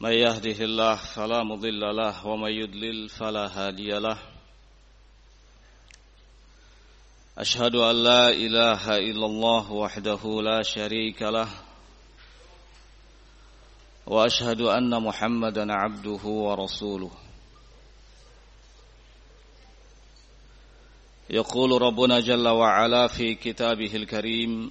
من يهده الله فلا مضل له ومن يضلل فلا هادي له. أشهد أن لا إله إلا الله وحده لا شريك له. وأشهد أن محمدا عبده ورسوله. يقول ربنا جل وعلا في كتابه الكريم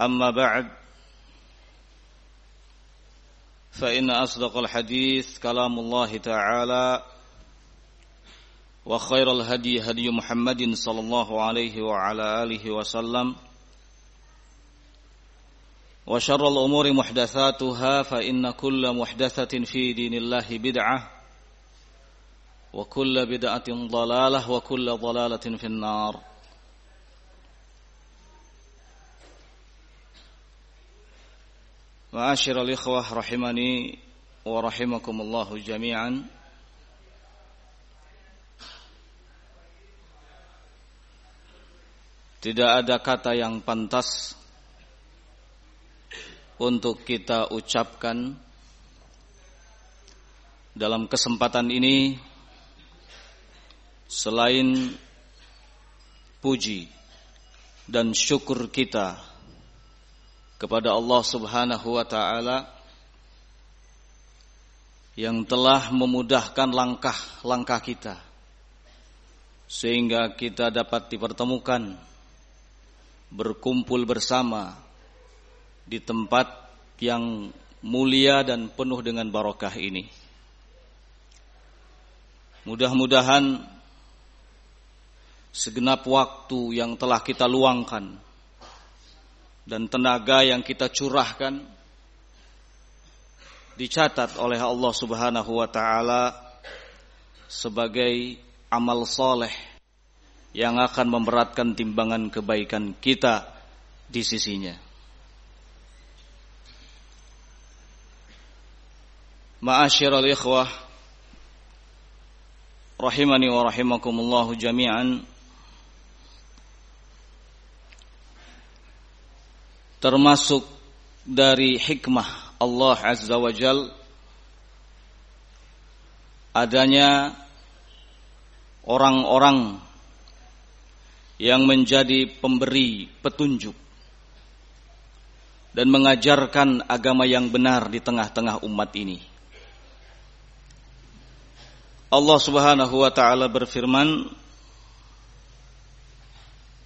أما بعد فإن أصدق الحديث كلام الله تعالى وخير الهدي هدي محمد صلى الله عليه وعلى آله وسلم وشر الأمور محدثاتها فإن كل محدثة في دين الله بدعة وكل بدعة ضلالة وكل ضلالة في النار. Ma'asyiral ikhwah rahimani wa rahimakumullahu jami'an. Tidak ada kata yang pantas untuk kita ucapkan dalam kesempatan ini selain puji dan syukur kita kepada Allah Subhanahu wa taala yang telah memudahkan langkah-langkah kita sehingga kita dapat dipertemukan berkumpul bersama di tempat yang mulia dan penuh dengan barokah ini. Mudah-mudahan segenap waktu yang telah kita luangkan dan tenaga yang kita curahkan dicatat oleh Allah Subhanahu wa taala sebagai amal soleh yang akan memberatkan timbangan kebaikan kita di sisinya. Ma'asyiral ikhwah rahimani wa rahimakumullah jami'an termasuk dari hikmah Allah Azza wa Jal adanya orang-orang yang menjadi pemberi petunjuk dan mengajarkan agama yang benar di tengah-tengah umat ini. Allah Subhanahu wa taala berfirman,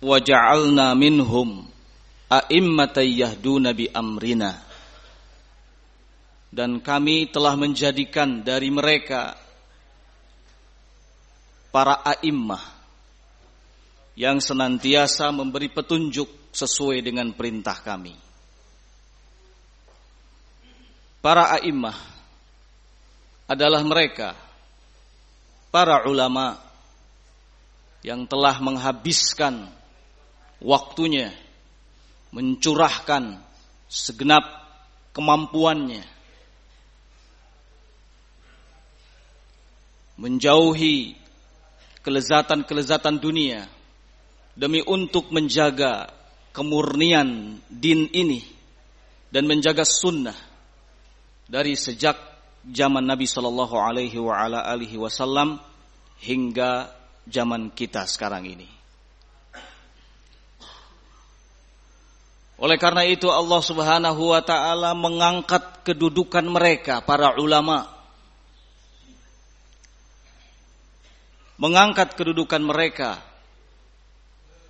"Wa ja'alna minhum a'immatan yahduna bi amrina dan kami telah menjadikan dari mereka para a'immah yang senantiasa memberi petunjuk sesuai dengan perintah kami. Para a'immah adalah mereka para ulama yang telah menghabiskan waktunya mencurahkan segenap kemampuannya menjauhi kelezatan-kelezatan dunia demi untuk menjaga kemurnian din ini dan menjaga sunnah dari sejak zaman Nabi Shallallahu Alaihi Wasallam hingga zaman kita sekarang ini. Oleh karena itu Allah Subhanahu wa taala mengangkat kedudukan mereka para ulama. Mengangkat kedudukan mereka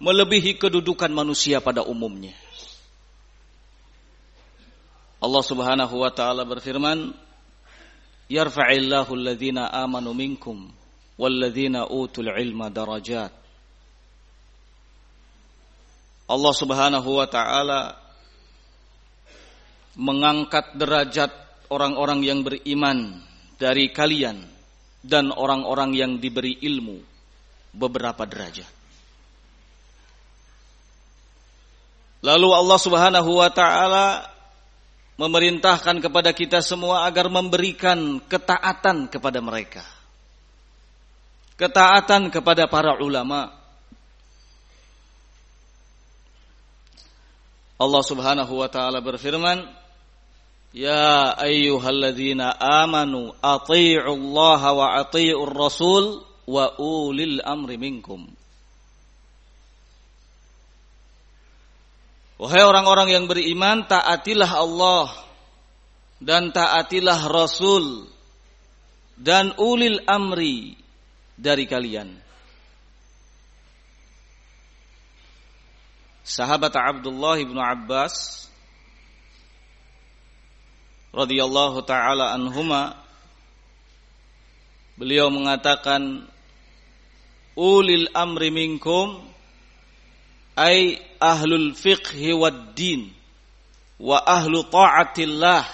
melebihi kedudukan manusia pada umumnya. Allah Subhanahu wa taala berfirman, "Yarfa'illahu alladhina amanu minkum walladzina utul ilma darajat." Allah Subhanahu wa taala mengangkat derajat orang-orang yang beriman dari kalian dan orang-orang yang diberi ilmu beberapa derajat. Lalu Allah Subhanahu wa taala memerintahkan kepada kita semua agar memberikan ketaatan kepada mereka. Ketaatan kepada para ulama, Allah Subhanahu wa taala berfirman, "Ya ayyuhalladzina amanu Allah wa athi'ur rasul wa ulil amri minkum." Wahai orang-orang yang beriman, taatilah Allah dan taatilah Rasul dan ulil amri dari kalian. Sahabat Abdullah bin Abbas radhiyallahu taala anhuma beliau mengatakan ulil amri minkum ay ahlul fiqhi wad din wa ahlu ta'atillah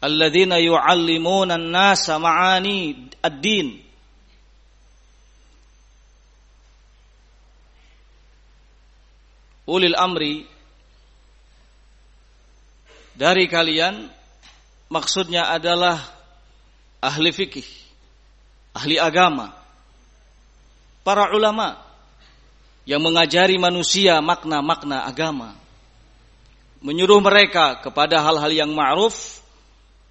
alladzina yu'allimuna an-nasa ma'ani ad-din ulil amri dari kalian maksudnya adalah ahli fikih, ahli agama, para ulama yang mengajari manusia makna-makna agama, menyuruh mereka kepada hal-hal yang ma'ruf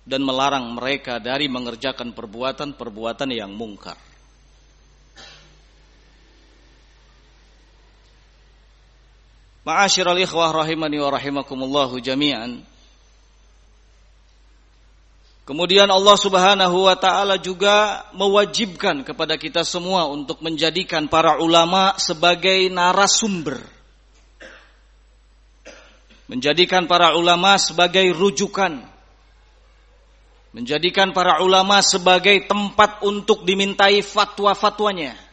dan melarang mereka dari mengerjakan perbuatan-perbuatan yang mungkar. Ma'asyiral ikhwah rahimani wa rahimakumullahu jami'an. Kemudian Allah Subhanahu wa taala juga mewajibkan kepada kita semua untuk menjadikan para ulama sebagai narasumber. Menjadikan para ulama sebagai rujukan. Menjadikan para ulama sebagai tempat untuk dimintai fatwa-fatwanya.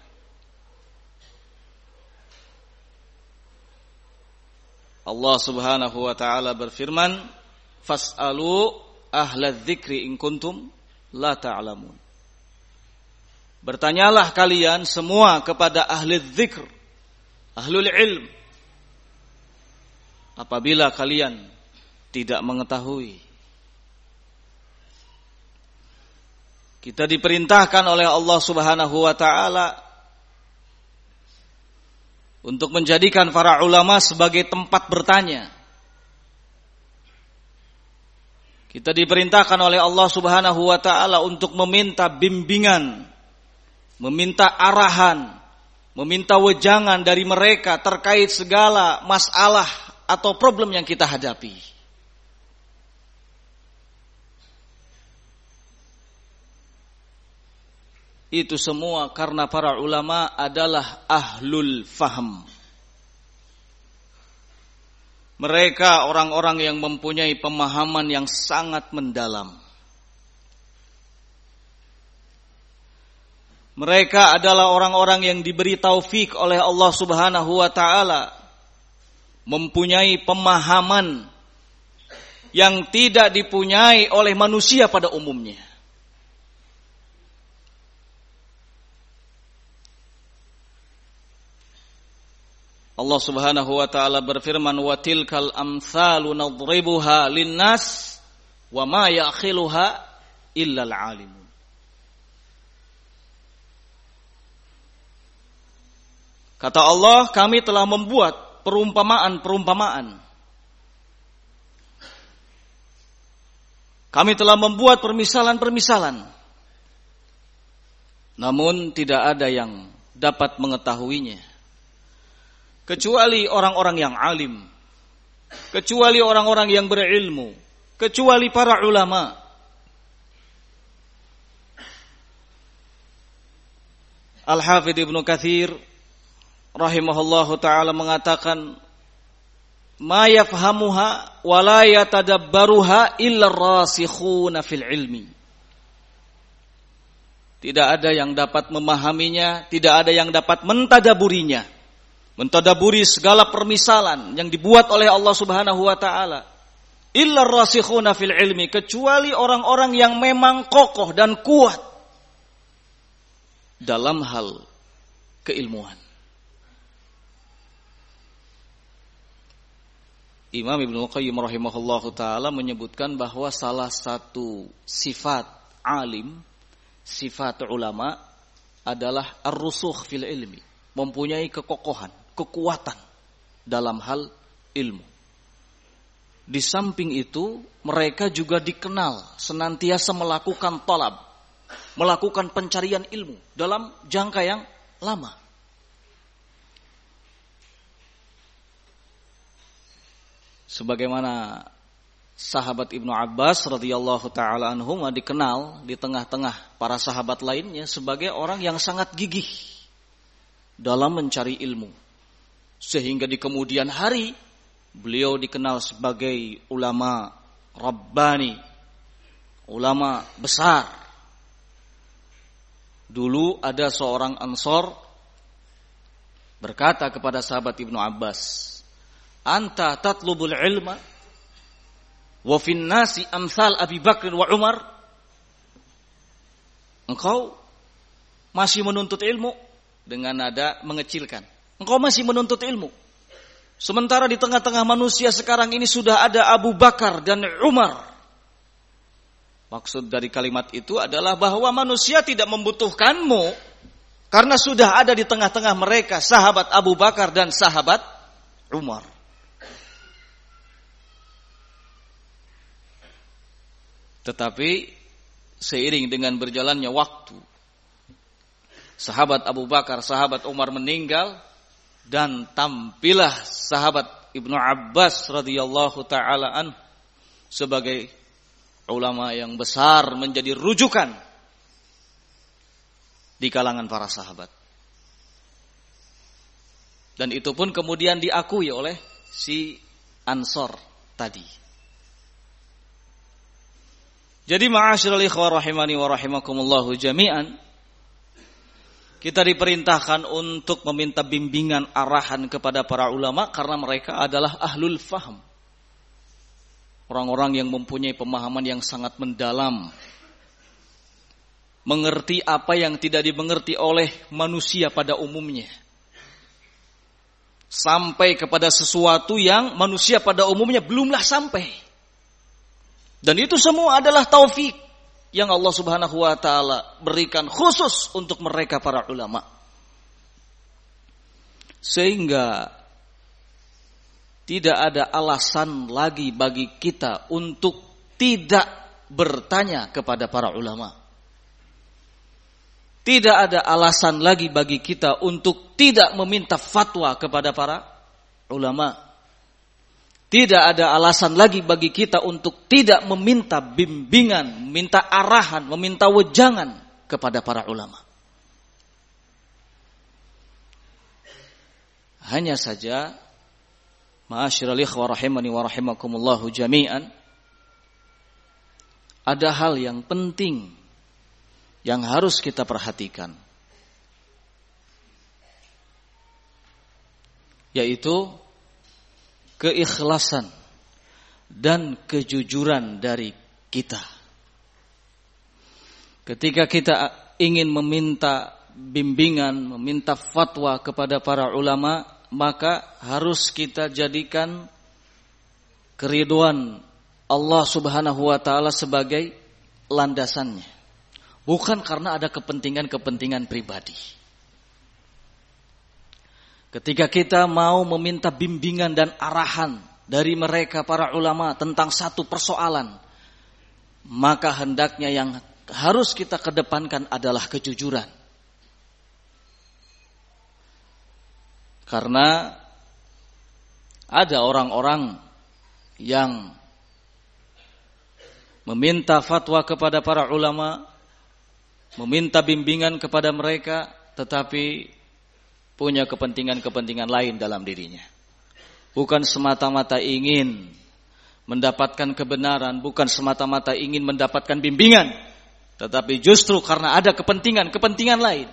Allah Subhanahu wa taala berfirman, "Fas'alu ahla dzikri in kuntum la ta'lamun." Bertanyalah kalian semua kepada ahli dzikr, ahlul ilm. Apabila kalian tidak mengetahui. Kita diperintahkan oleh Allah Subhanahu wa taala untuk menjadikan para ulama sebagai tempat bertanya. Kita diperintahkan oleh Allah Subhanahu wa taala untuk meminta bimbingan, meminta arahan, meminta wejangan dari mereka terkait segala masalah atau problem yang kita hadapi. Itu semua karena para ulama adalah ahlul faham. Mereka orang-orang yang mempunyai pemahaman yang sangat mendalam. Mereka adalah orang-orang yang diberi taufik oleh Allah Subhanahu wa taala mempunyai pemahaman yang tidak dipunyai oleh manusia pada umumnya. Allah Subhanahu wa taala berfirman wa tilkal amsalu nadribuha linnas wa ma ya'khiluha illa alim Kata Allah, kami telah membuat perumpamaan-perumpamaan. Kami telah membuat permisalan-permisalan. Namun tidak ada yang dapat mengetahuinya. Kecuali orang-orang yang alim. Kecuali orang-orang yang berilmu. Kecuali para ulama. Al-Hafidh Ibnu Kathir rahimahullahu taala mengatakan ma yafhamuha wa la yatadabbaruha illa rasikhuna fil ilmi. Tidak ada yang dapat memahaminya, tidak ada yang dapat mentadaburinya. Mentadaburi segala permisalan yang dibuat oleh Allah Subhanahu wa taala. Illa rasikhuna fil ilmi, kecuali orang-orang yang memang kokoh dan kuat dalam hal keilmuan. Imam Ibnu Qayyim rahimahullah taala menyebutkan bahwa salah satu sifat alim, sifat ulama adalah ar-rusukh fil ilmi, mempunyai kekokohan, kekuatan dalam hal ilmu. Di samping itu, mereka juga dikenal senantiasa melakukan talab, melakukan pencarian ilmu dalam jangka yang lama. sebagaimana sahabat Ibnu Abbas radhiyallahu taala anhum dikenal di tengah-tengah para sahabat lainnya sebagai orang yang sangat gigih dalam mencari ilmu. Sehingga di kemudian hari beliau dikenal sebagai ulama rabbani, ulama besar. Dulu ada seorang Ansor berkata kepada sahabat Ibnu Abbas, anta tatlubul ilma wa fin nasi amsal Abi Bakr wa Umar engkau masih menuntut ilmu dengan nada mengecilkan engkau masih menuntut ilmu. Sementara di tengah-tengah manusia sekarang ini sudah ada Abu Bakar dan Umar. Maksud dari kalimat itu adalah bahwa manusia tidak membutuhkanmu karena sudah ada di tengah-tengah mereka sahabat Abu Bakar dan sahabat Umar. Tetapi seiring dengan berjalannya waktu, sahabat Abu Bakar, sahabat Umar meninggal dan tampillah sahabat Ibnu Abbas radhiyallahu taala an sebagai ulama yang besar menjadi rujukan di kalangan para sahabat. Dan itu pun kemudian diakui oleh si Ansor tadi. Jadi ma'asyiral ikhwah rahimani wa rahimakumullahu jami'an kita diperintahkan untuk meminta bimbingan arahan kepada para ulama karena mereka adalah ahlul faham. Orang-orang yang mempunyai pemahaman yang sangat mendalam. Mengerti apa yang tidak dimengerti oleh manusia pada umumnya. Sampai kepada sesuatu yang manusia pada umumnya belumlah sampai. Dan itu semua adalah taufik yang Allah Subhanahu wa taala berikan khusus untuk mereka para ulama. Sehingga tidak ada alasan lagi bagi kita untuk tidak bertanya kepada para ulama. Tidak ada alasan lagi bagi kita untuk tidak meminta fatwa kepada para ulama. Tidak ada alasan lagi bagi kita untuk tidak meminta bimbingan, meminta arahan, meminta wejangan kepada para ulama. Hanya saja, ma'asyiral ikhwah rahimani wa rahimakumullahu jami'an, ada hal yang penting yang harus kita perhatikan. Yaitu keikhlasan dan kejujuran dari kita. Ketika kita ingin meminta bimbingan, meminta fatwa kepada para ulama, maka harus kita jadikan keriduan Allah Subhanahu wa taala sebagai landasannya. Bukan karena ada kepentingan-kepentingan pribadi. Ketika kita mau meminta bimbingan dan arahan dari mereka para ulama tentang satu persoalan, maka hendaknya yang harus kita kedepankan adalah kejujuran. Karena ada orang-orang yang meminta fatwa kepada para ulama, meminta bimbingan kepada mereka, tetapi punya kepentingan-kepentingan lain dalam dirinya. Bukan semata-mata ingin mendapatkan kebenaran, bukan semata-mata ingin mendapatkan bimbingan, tetapi justru karena ada kepentingan-kepentingan lain.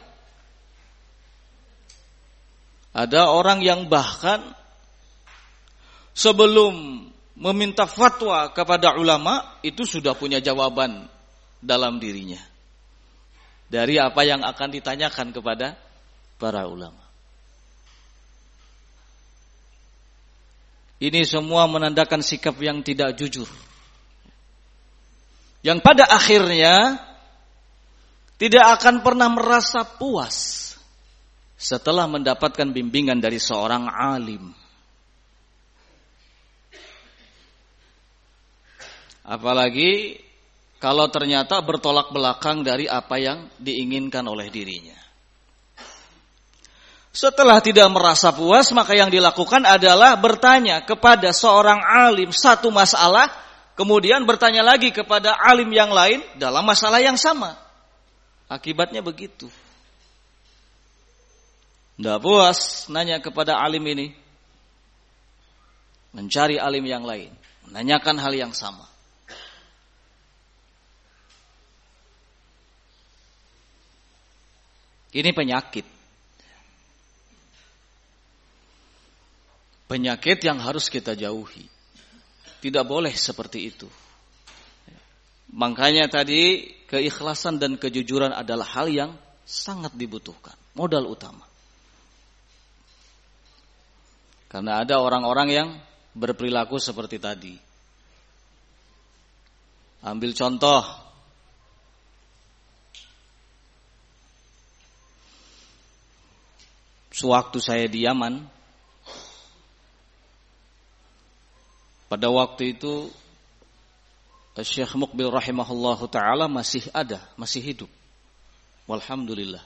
Ada orang yang bahkan sebelum meminta fatwa kepada ulama itu sudah punya jawaban dalam dirinya dari apa yang akan ditanyakan kepada para ulama. Ini semua menandakan sikap yang tidak jujur. Yang pada akhirnya tidak akan pernah merasa puas setelah mendapatkan bimbingan dari seorang alim. Apalagi kalau ternyata bertolak belakang dari apa yang diinginkan oleh dirinya. Setelah tidak merasa puas, maka yang dilakukan adalah bertanya kepada seorang alim satu masalah, kemudian bertanya lagi kepada alim yang lain dalam masalah yang sama. Akibatnya begitu. Tidak puas nanya kepada alim ini. Mencari alim yang lain. Menanyakan hal yang sama. Ini penyakit. Penyakit yang harus kita jauhi. Tidak boleh seperti itu. Makanya tadi keikhlasan dan kejujuran adalah hal yang sangat dibutuhkan, modal utama. Karena ada orang-orang yang berperilaku seperti tadi. Ambil contoh Sewaktu saya di Yaman Pada waktu itu Syekh Mukbil rahimahullah taala masih ada, masih hidup. Walhamdulillah.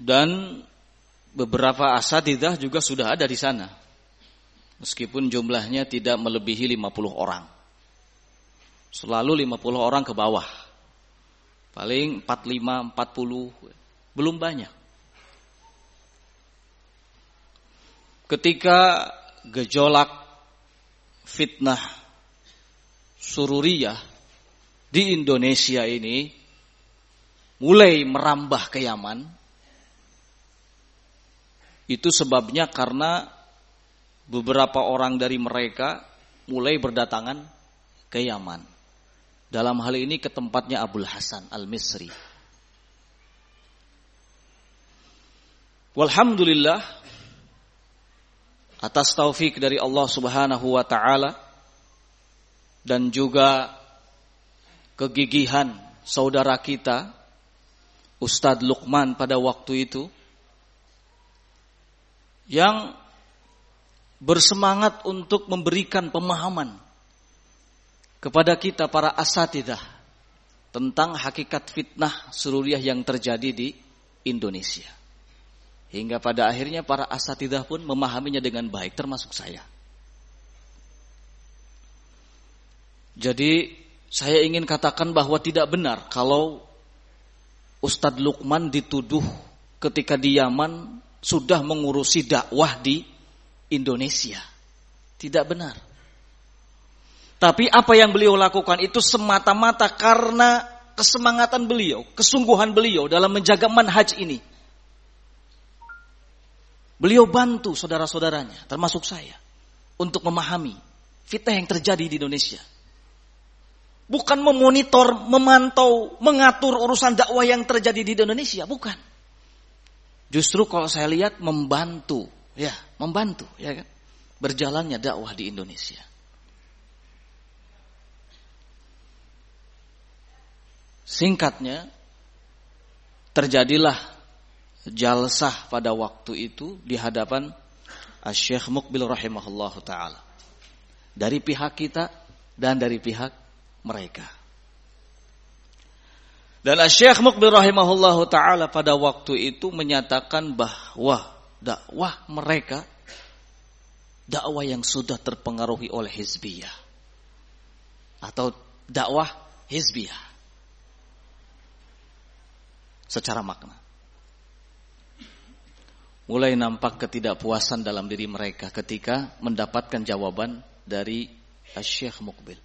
Dan beberapa asatidah juga sudah ada di sana. Meskipun jumlahnya tidak melebihi 50 orang. Selalu 50 orang ke bawah. Paling 45, 40, belum banyak. Ketika gejolak fitnah sururiyah di Indonesia ini mulai merambah ke Yaman itu sebabnya karena beberapa orang dari mereka mulai berdatangan ke Yaman. Dalam hal ini ke tempatnya Abdul Hasan Al-Misri. Walhamdulillah atas taufik dari Allah Subhanahu wa taala dan juga kegigihan saudara kita Ustadz Lukman pada waktu itu yang bersemangat untuk memberikan pemahaman kepada kita para asatidah tentang hakikat fitnah sururiah yang terjadi di Indonesia. Hingga pada akhirnya para asatidah pun memahaminya dengan baik, termasuk saya. Jadi saya ingin katakan bahwa tidak benar kalau Ustadz Lukman dituduh ketika di Yaman sudah mengurusi dakwah di Indonesia. Tidak benar. Tapi apa yang beliau lakukan itu semata-mata karena kesemangatan beliau, kesungguhan beliau dalam menjaga manhaj ini. Beliau bantu saudara-saudaranya, termasuk saya, untuk memahami fitnah yang terjadi di Indonesia. Bukan memonitor, memantau, mengatur urusan dakwah yang terjadi di Indonesia, bukan. Justru kalau saya lihat membantu, ya, membantu, ya kan, berjalannya dakwah di Indonesia. Singkatnya, terjadilah jalsah pada waktu itu di hadapan Syekh Mukbil rahimahullah taala. Dari pihak kita dan dari pihak mereka. Dan Syekh Mukbil rahimahullah taala pada waktu itu menyatakan bahwa dakwah mereka dakwah yang sudah terpengaruhi oleh hizbiyah atau dakwah hizbiyah secara makna mulai nampak ketidakpuasan dalam diri mereka ketika mendapatkan jawaban dari Syekh Mukbil.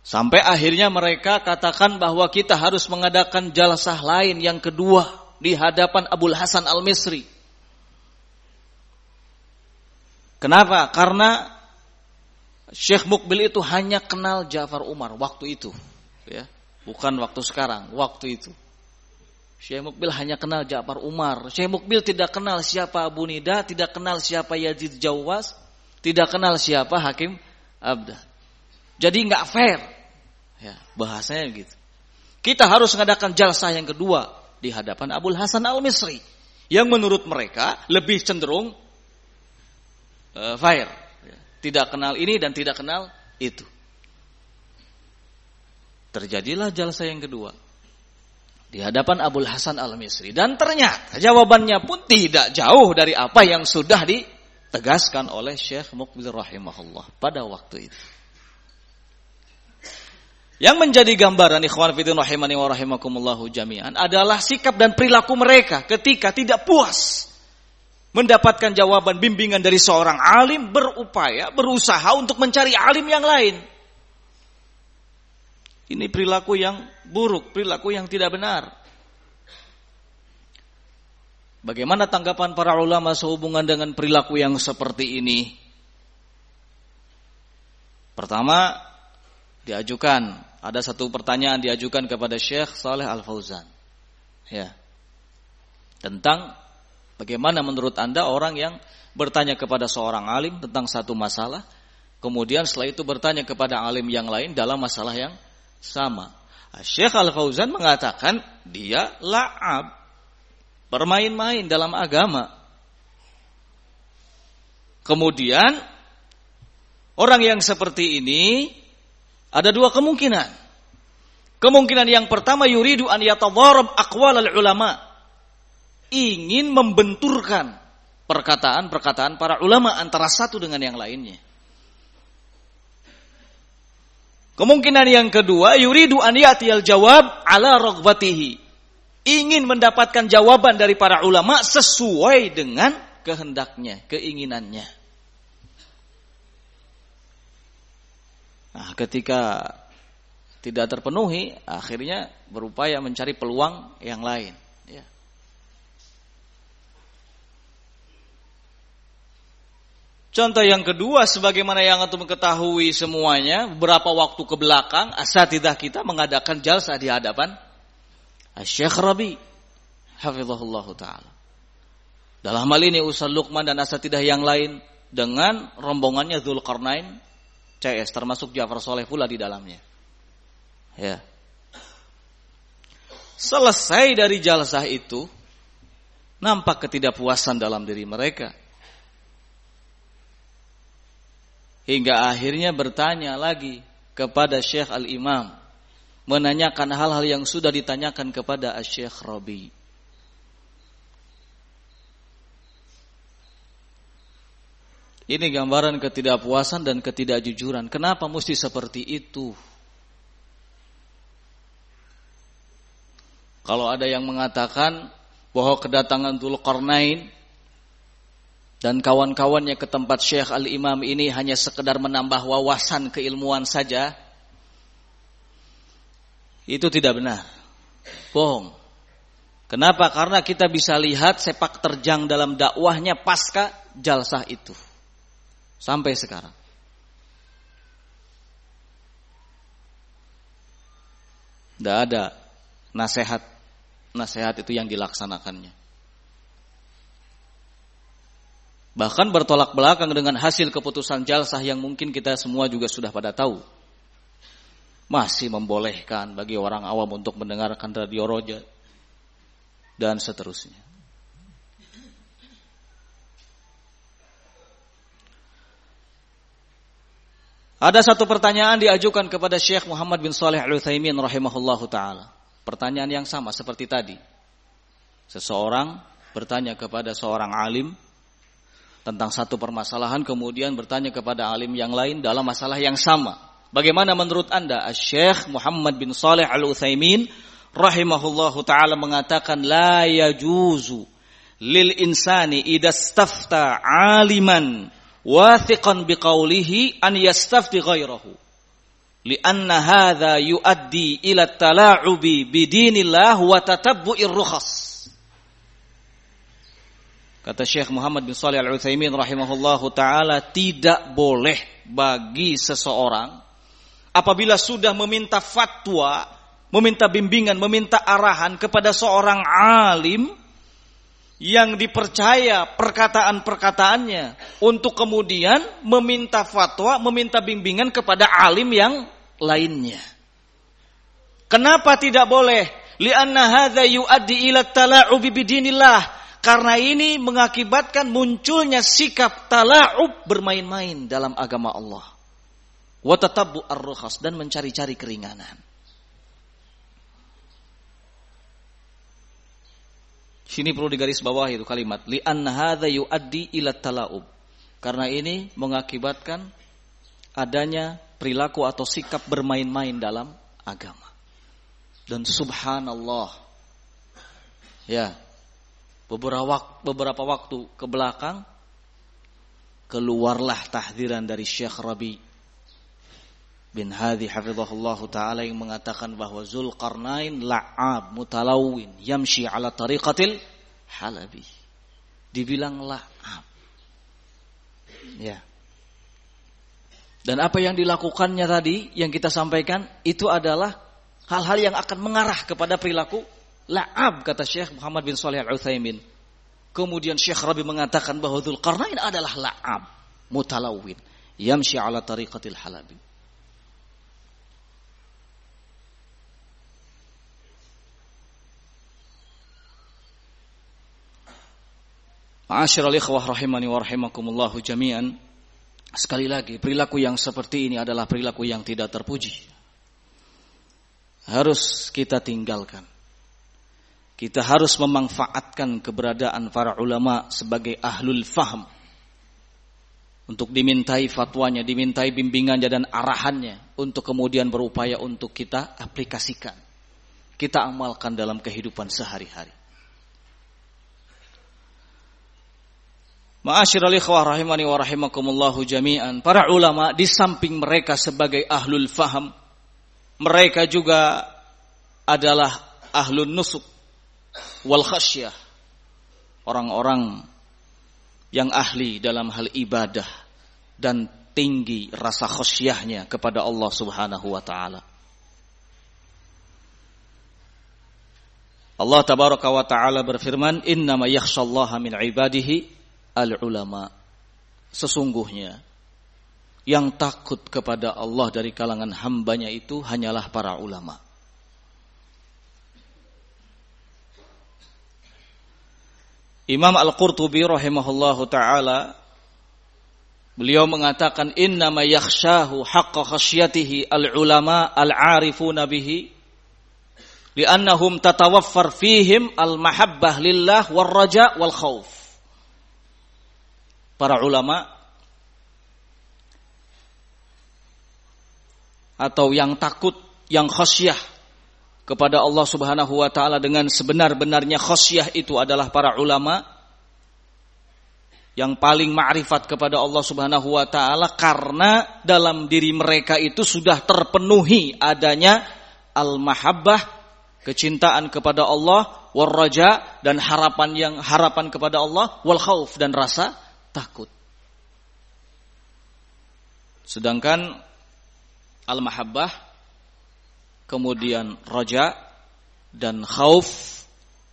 Sampai akhirnya mereka katakan bahwa kita harus mengadakan jalsah lain yang kedua di hadapan Abul Hasan Al-Misri. Kenapa? Karena Syekh Mukbil itu hanya kenal Ja'far Umar waktu itu, ya. Bukan waktu sekarang, waktu itu. Syekh Mukbil hanya kenal Ja'far Umar. Syekh Mukbil tidak kenal siapa Abu Nida, tidak kenal siapa Yazid Jawas, tidak kenal siapa Hakim Abda. Jadi nggak fair. Ya, bahasanya gitu. Kita harus mengadakan jalsah yang kedua di hadapan Abul Hasan Al-Misri yang menurut mereka lebih cenderung uh, fair. Ya, tidak kenal ini dan tidak kenal itu. Terjadilah jalsa yang kedua. Di hadapan Abul Hasan Al-Misri. Dan ternyata jawabannya pun tidak jauh dari apa yang sudah ditegaskan oleh Syekh Mukbil rahimahullah pada waktu itu. Yang menjadi gambaran ikhwan fillah rahimani wa rahimakumullahu jami'an adalah sikap dan perilaku mereka ketika tidak puas mendapatkan jawaban bimbingan dari seorang alim berupaya berusaha untuk mencari alim yang lain ini perilaku yang buruk, perilaku yang tidak benar. Bagaimana tanggapan para ulama sehubungan dengan perilaku yang seperti ini? Pertama, diajukan ada satu pertanyaan diajukan kepada Syekh Saleh Al Fauzan. Ya. Tentang bagaimana menurut Anda orang yang bertanya kepada seorang alim tentang satu masalah, kemudian setelah itu bertanya kepada alim yang lain dalam masalah yang sama. Syekh Al-Fauzan mengatakan dia la'ab. Bermain-main dalam agama. Kemudian orang yang seperti ini ada dua kemungkinan. Kemungkinan yang pertama yuridu an yatadharab aqwal al-ulama. Ingin membenturkan perkataan-perkataan para ulama antara satu dengan yang lainnya. Kemungkinan yang kedua, yuridu an ya'tiyal jawab ala raghbatihi. Ingin mendapatkan jawaban dari para ulama sesuai dengan kehendaknya, keinginannya. Nah, ketika tidak terpenuhi, akhirnya berupaya mencari peluang yang lain. Contoh yang kedua, sebagaimana yang antum ketahui semuanya, beberapa waktu ke belakang, asatidah kita mengadakan jalsa di hadapan Syekh Rabi, hafizahullah ta'ala. Dalam hal ini Ustaz Luqman dan asatidah yang lain dengan rombongannya Zulkarnain CS termasuk Jafar Soleh pula di dalamnya. Ya. Selesai dari jalsah itu, nampak ketidakpuasan dalam diri mereka hingga akhirnya bertanya lagi kepada Syekh Al-Imam menanyakan hal-hal yang sudah ditanyakan kepada Syekh Rabi. Ini gambaran ketidakpuasan dan ketidakjujuran. Kenapa mesti seperti itu? Kalau ada yang mengatakan bahwa kedatangan Dzulqarnain dan kawan-kawannya ke tempat Syekh Al-Imam ini hanya sekedar menambah wawasan keilmuan saja, itu tidak benar. Bohong. Kenapa? Karena kita bisa lihat sepak terjang dalam dakwahnya pasca jalsah itu. Sampai sekarang. Tidak ada nasihat nasihat itu yang dilaksanakannya. Bahkan bertolak belakang dengan hasil keputusan jalsah yang mungkin kita semua juga sudah pada tahu. masih membolehkan bagi orang awam untuk mendengarkan radio roja dan seterusnya. Ada satu pertanyaan diajukan kepada Syekh Muhammad bin Saleh Al-Utsaimin rahimahullahu taala. Pertanyaan yang sama seperti tadi. Seseorang bertanya kepada seorang alim tentang satu permasalahan kemudian bertanya kepada alim yang lain dalam masalah yang sama. Bagaimana menurut Anda? Syekh Muhammad bin Saleh Al-Utsaimin rahimahullahu taala mengatakan la yajuzu lil insani idastafta aliman wathiqan biqaulihi an yastafti ghairahu lianna hadha yuaddi ila tala'ubi bidinillah wa tatabbu'ir rukhas kata Syekh Muhammad bin Shalih Al-Utsaimin rahimahullahu taala tidak boleh bagi seseorang apabila sudah meminta fatwa meminta bimbingan meminta arahan kepada seorang alim yang dipercaya perkataan-perkataannya untuk kemudian meminta fatwa, meminta bimbingan kepada alim yang lainnya. Kenapa tidak boleh? Lianna hadza yuaddi ila tala'ub bidinillah. Karena ini mengakibatkan munculnya sikap tala'ub bermain-main dalam agama Allah. Wa tatabbu ar-rukhas dan mencari-cari keringanan. Sini perlu digaris bawah itu kalimat li an hadza yuaddi ila talaub. Karena ini mengakibatkan adanya perilaku atau sikap bermain-main dalam agama. Dan subhanallah. Ya. Beberapa waktu, beberapa waktu ke belakang keluarlah tahdiran dari Syekh Rabi bin Hadi hafizahullah taala yang mengatakan bahwa Zulkarnain la'ab mutalawin yamshi ala tariqatil halabi. Dibilang la'ab. Ya. Dan apa yang dilakukannya tadi yang kita sampaikan itu adalah hal-hal yang akan mengarah kepada perilaku la'ab kata Syekh Muhammad bin Shalih Al-Utsaimin. Kemudian Syekh Rabi mengatakan bahwa Zulkarnain adalah la'ab mutalawin yamshi ala tariqatil halabi. Ma'asyiral ikhwah rahimani wa rahimakumullahu jami'an. Sekali lagi, perilaku yang seperti ini adalah perilaku yang tidak terpuji. Harus kita tinggalkan. Kita harus memanfaatkan keberadaan para ulama sebagai ahlul faham. Untuk dimintai fatwanya, dimintai bimbingannya dan arahannya. Untuk kemudian berupaya untuk kita aplikasikan. Kita amalkan dalam kehidupan sehari-hari. Ma'asyiral ikhwah rahimani wa rahimakumullahu jami'an. Para ulama di samping mereka sebagai ahlul faham, mereka juga adalah ahlun nusuk wal khasyah. Orang-orang yang ahli dalam hal ibadah dan tinggi rasa khasyahnya kepada Allah Subhanahu wa taala. Allah tabaraka wa taala berfirman, "Innama yakhshallaha min ibadihi al-ulama. Sesungguhnya yang takut kepada Allah dari kalangan hambanya itu hanyalah para ulama. Imam Al-Qurtubi rahimahullahu taala beliau mengatakan innama yakhshahu haqqa khasyatihi al-ulama al-arifuna bihi li'annahum tatawaffar fihim al-mahabbah lillah war raja wal khauf para ulama atau yang takut, yang khasyah kepada Allah Subhanahu wa taala dengan sebenar-benarnya khasyah itu adalah para ulama yang paling ma'rifat kepada Allah Subhanahu wa taala karena dalam diri mereka itu sudah terpenuhi adanya al-mahabbah, kecintaan kepada Allah, warraja dan harapan yang harapan kepada Allah, wal khauf dan rasa takut. Sedangkan al-mahabbah kemudian roja dan khauf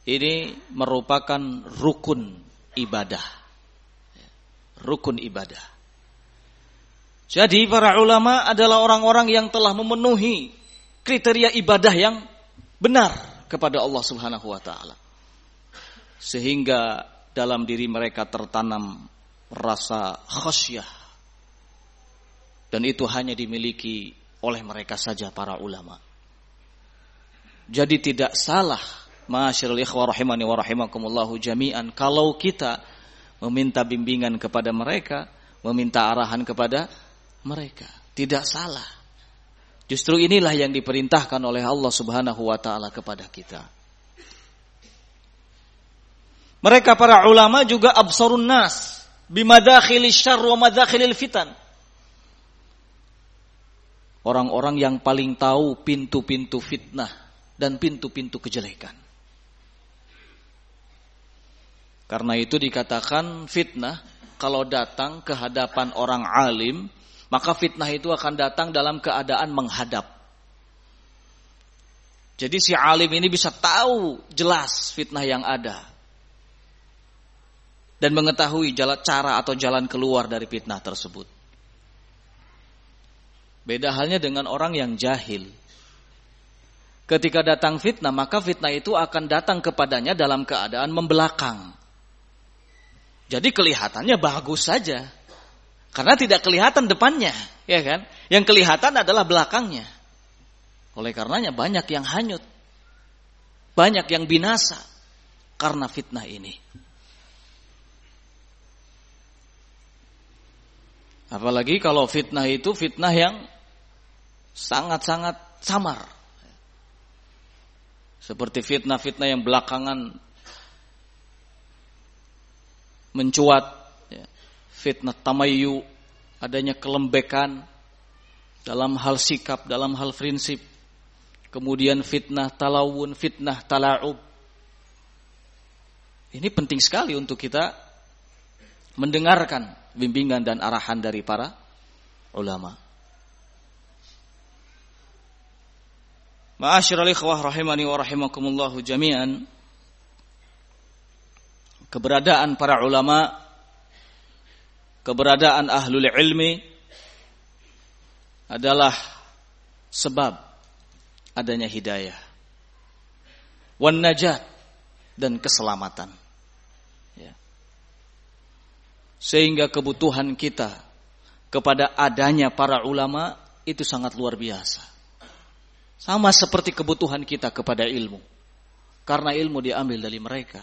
ini merupakan rukun ibadah. Rukun ibadah. Jadi para ulama adalah orang-orang yang telah memenuhi kriteria ibadah yang benar kepada Allah Subhanahu wa taala. Sehingga dalam diri mereka tertanam rasa khasyah. Dan itu hanya dimiliki oleh mereka saja para ulama. Jadi tidak salah Masyarul ikhwah rahimani wa rahimakumullahu jami'an kalau kita meminta bimbingan kepada mereka, meminta arahan kepada mereka. Tidak salah. Justru inilah yang diperintahkan oleh Allah Subhanahu wa taala kepada kita. Mereka para ulama juga absarun nas bimadakhil syarr wa madakhilil fitan. Orang-orang yang paling tahu pintu-pintu fitnah dan pintu-pintu kejelekan. Karena itu dikatakan fitnah kalau datang ke hadapan orang alim, maka fitnah itu akan datang dalam keadaan menghadap. Jadi si alim ini bisa tahu jelas fitnah yang ada. Dan mengetahui jalan cara atau jalan keluar dari fitnah tersebut. Beda halnya dengan orang yang jahil. Ketika datang fitnah, maka fitnah itu akan datang kepadanya dalam keadaan membelakang. Jadi kelihatannya bagus saja. Karena tidak kelihatan depannya, ya kan? Yang kelihatan adalah belakangnya. Oleh karenanya banyak yang hanyut. Banyak yang binasa karena fitnah ini. Apalagi kalau fitnah itu fitnah yang sangat-sangat samar. Seperti fitnah-fitnah yang belakangan mencuat ya, fitnah tamayu adanya kelembekan dalam hal sikap dalam hal prinsip. Kemudian fitnah talawun fitnah talaub. Ini penting sekali untuk kita mendengarkan bimbingan dan arahan dari para ulama Ma'asyiral ikhwah rahimani wa rahimakumullahu jami'an keberadaan para ulama, keberadaan ahlul ilmi adalah sebab adanya hidayah. Wan najat dan keselamatan. Ya. Sehingga kebutuhan kita kepada adanya para ulama itu sangat luar biasa. Sama seperti kebutuhan kita kepada ilmu. Karena ilmu diambil dari mereka.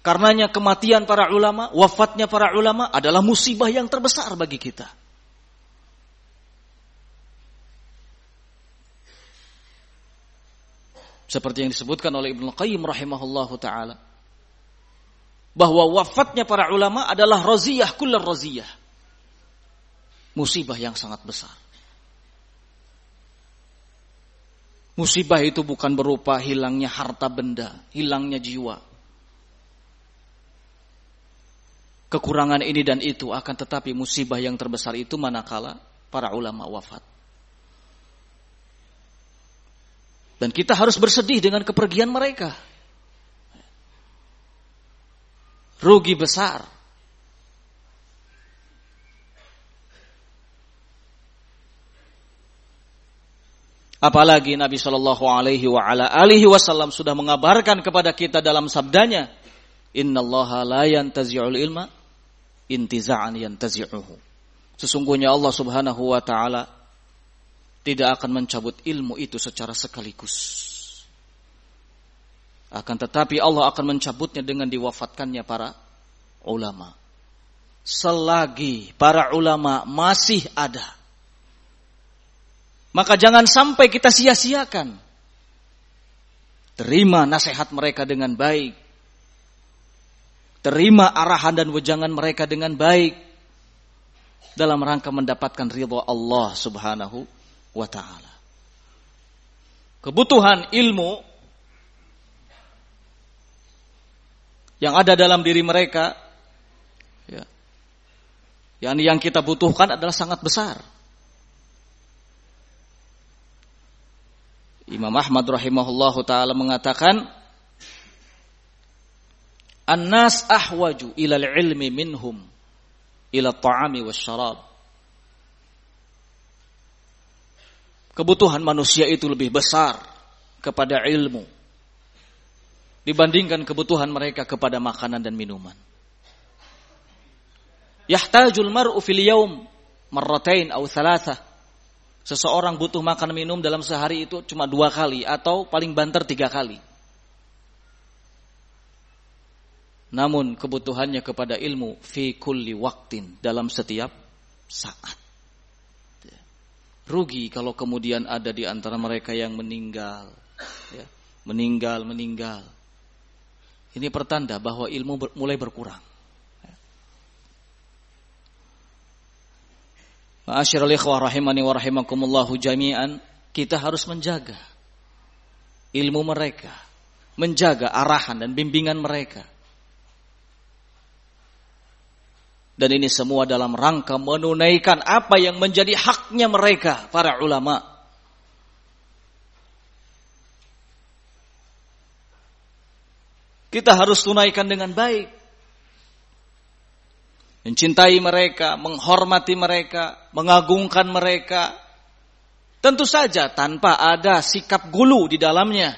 Karenanya kematian para ulama, wafatnya para ulama adalah musibah yang terbesar bagi kita. Seperti yang disebutkan oleh Ibnu Qayyim rahimahullahu taala bahwa wafatnya para ulama adalah raziyah kullar raziyah. Musibah yang sangat besar. Musibah itu bukan berupa hilangnya harta benda, hilangnya jiwa, kekurangan ini dan itu akan tetapi musibah yang terbesar itu manakala para ulama wafat. Dan kita harus bersedih dengan kepergian mereka. Rugi besar. Apalagi Nabi Shallallahu Alaihi Wasallam sudah mengabarkan kepada kita dalam sabdanya, Inna Allah la ilma intiza'an yantazi'uhu. Sesungguhnya Allah Subhanahu wa taala tidak akan mencabut ilmu itu secara sekaligus. Akan tetapi Allah akan mencabutnya dengan diwafatkannya para ulama. Selagi para ulama masih ada. Maka jangan sampai kita sia-siakan. Terima nasihat mereka dengan baik terima arahan dan wejangan mereka dengan baik dalam rangka mendapatkan ridho Allah Subhanahu wa taala. Kebutuhan ilmu yang ada dalam diri mereka ya, yang kita butuhkan adalah sangat besar. Imam Ahmad rahimahullahu taala mengatakan An-nas ahwaju ilal ilmi minhum ila ta'ami syarab. kebutuhan manusia itu lebih besar kepada ilmu dibandingkan kebutuhan mereka kepada makanan dan minuman. Yahtajul mar'u fil yaum marratain aw thalatha. Seseorang butuh makan minum dalam sehari itu cuma dua kali atau paling banter tiga kali. Namun kebutuhannya kepada ilmu fi kulli waktin dalam setiap saat. Rugi kalau kemudian ada di antara mereka yang meninggal. Ya, meninggal, meninggal. Ini pertanda bahwa ilmu ber, mulai berkurang. Ma'asyiral ikhwah rahimani jami'an, kita harus menjaga ilmu mereka, menjaga arahan dan bimbingan mereka. Dan ini semua dalam rangka menunaikan apa yang menjadi haknya mereka, para ulama. Kita harus tunaikan dengan baik mencintai mereka, menghormati mereka, mengagungkan mereka. Tentu saja tanpa ada sikap gulu di dalamnya.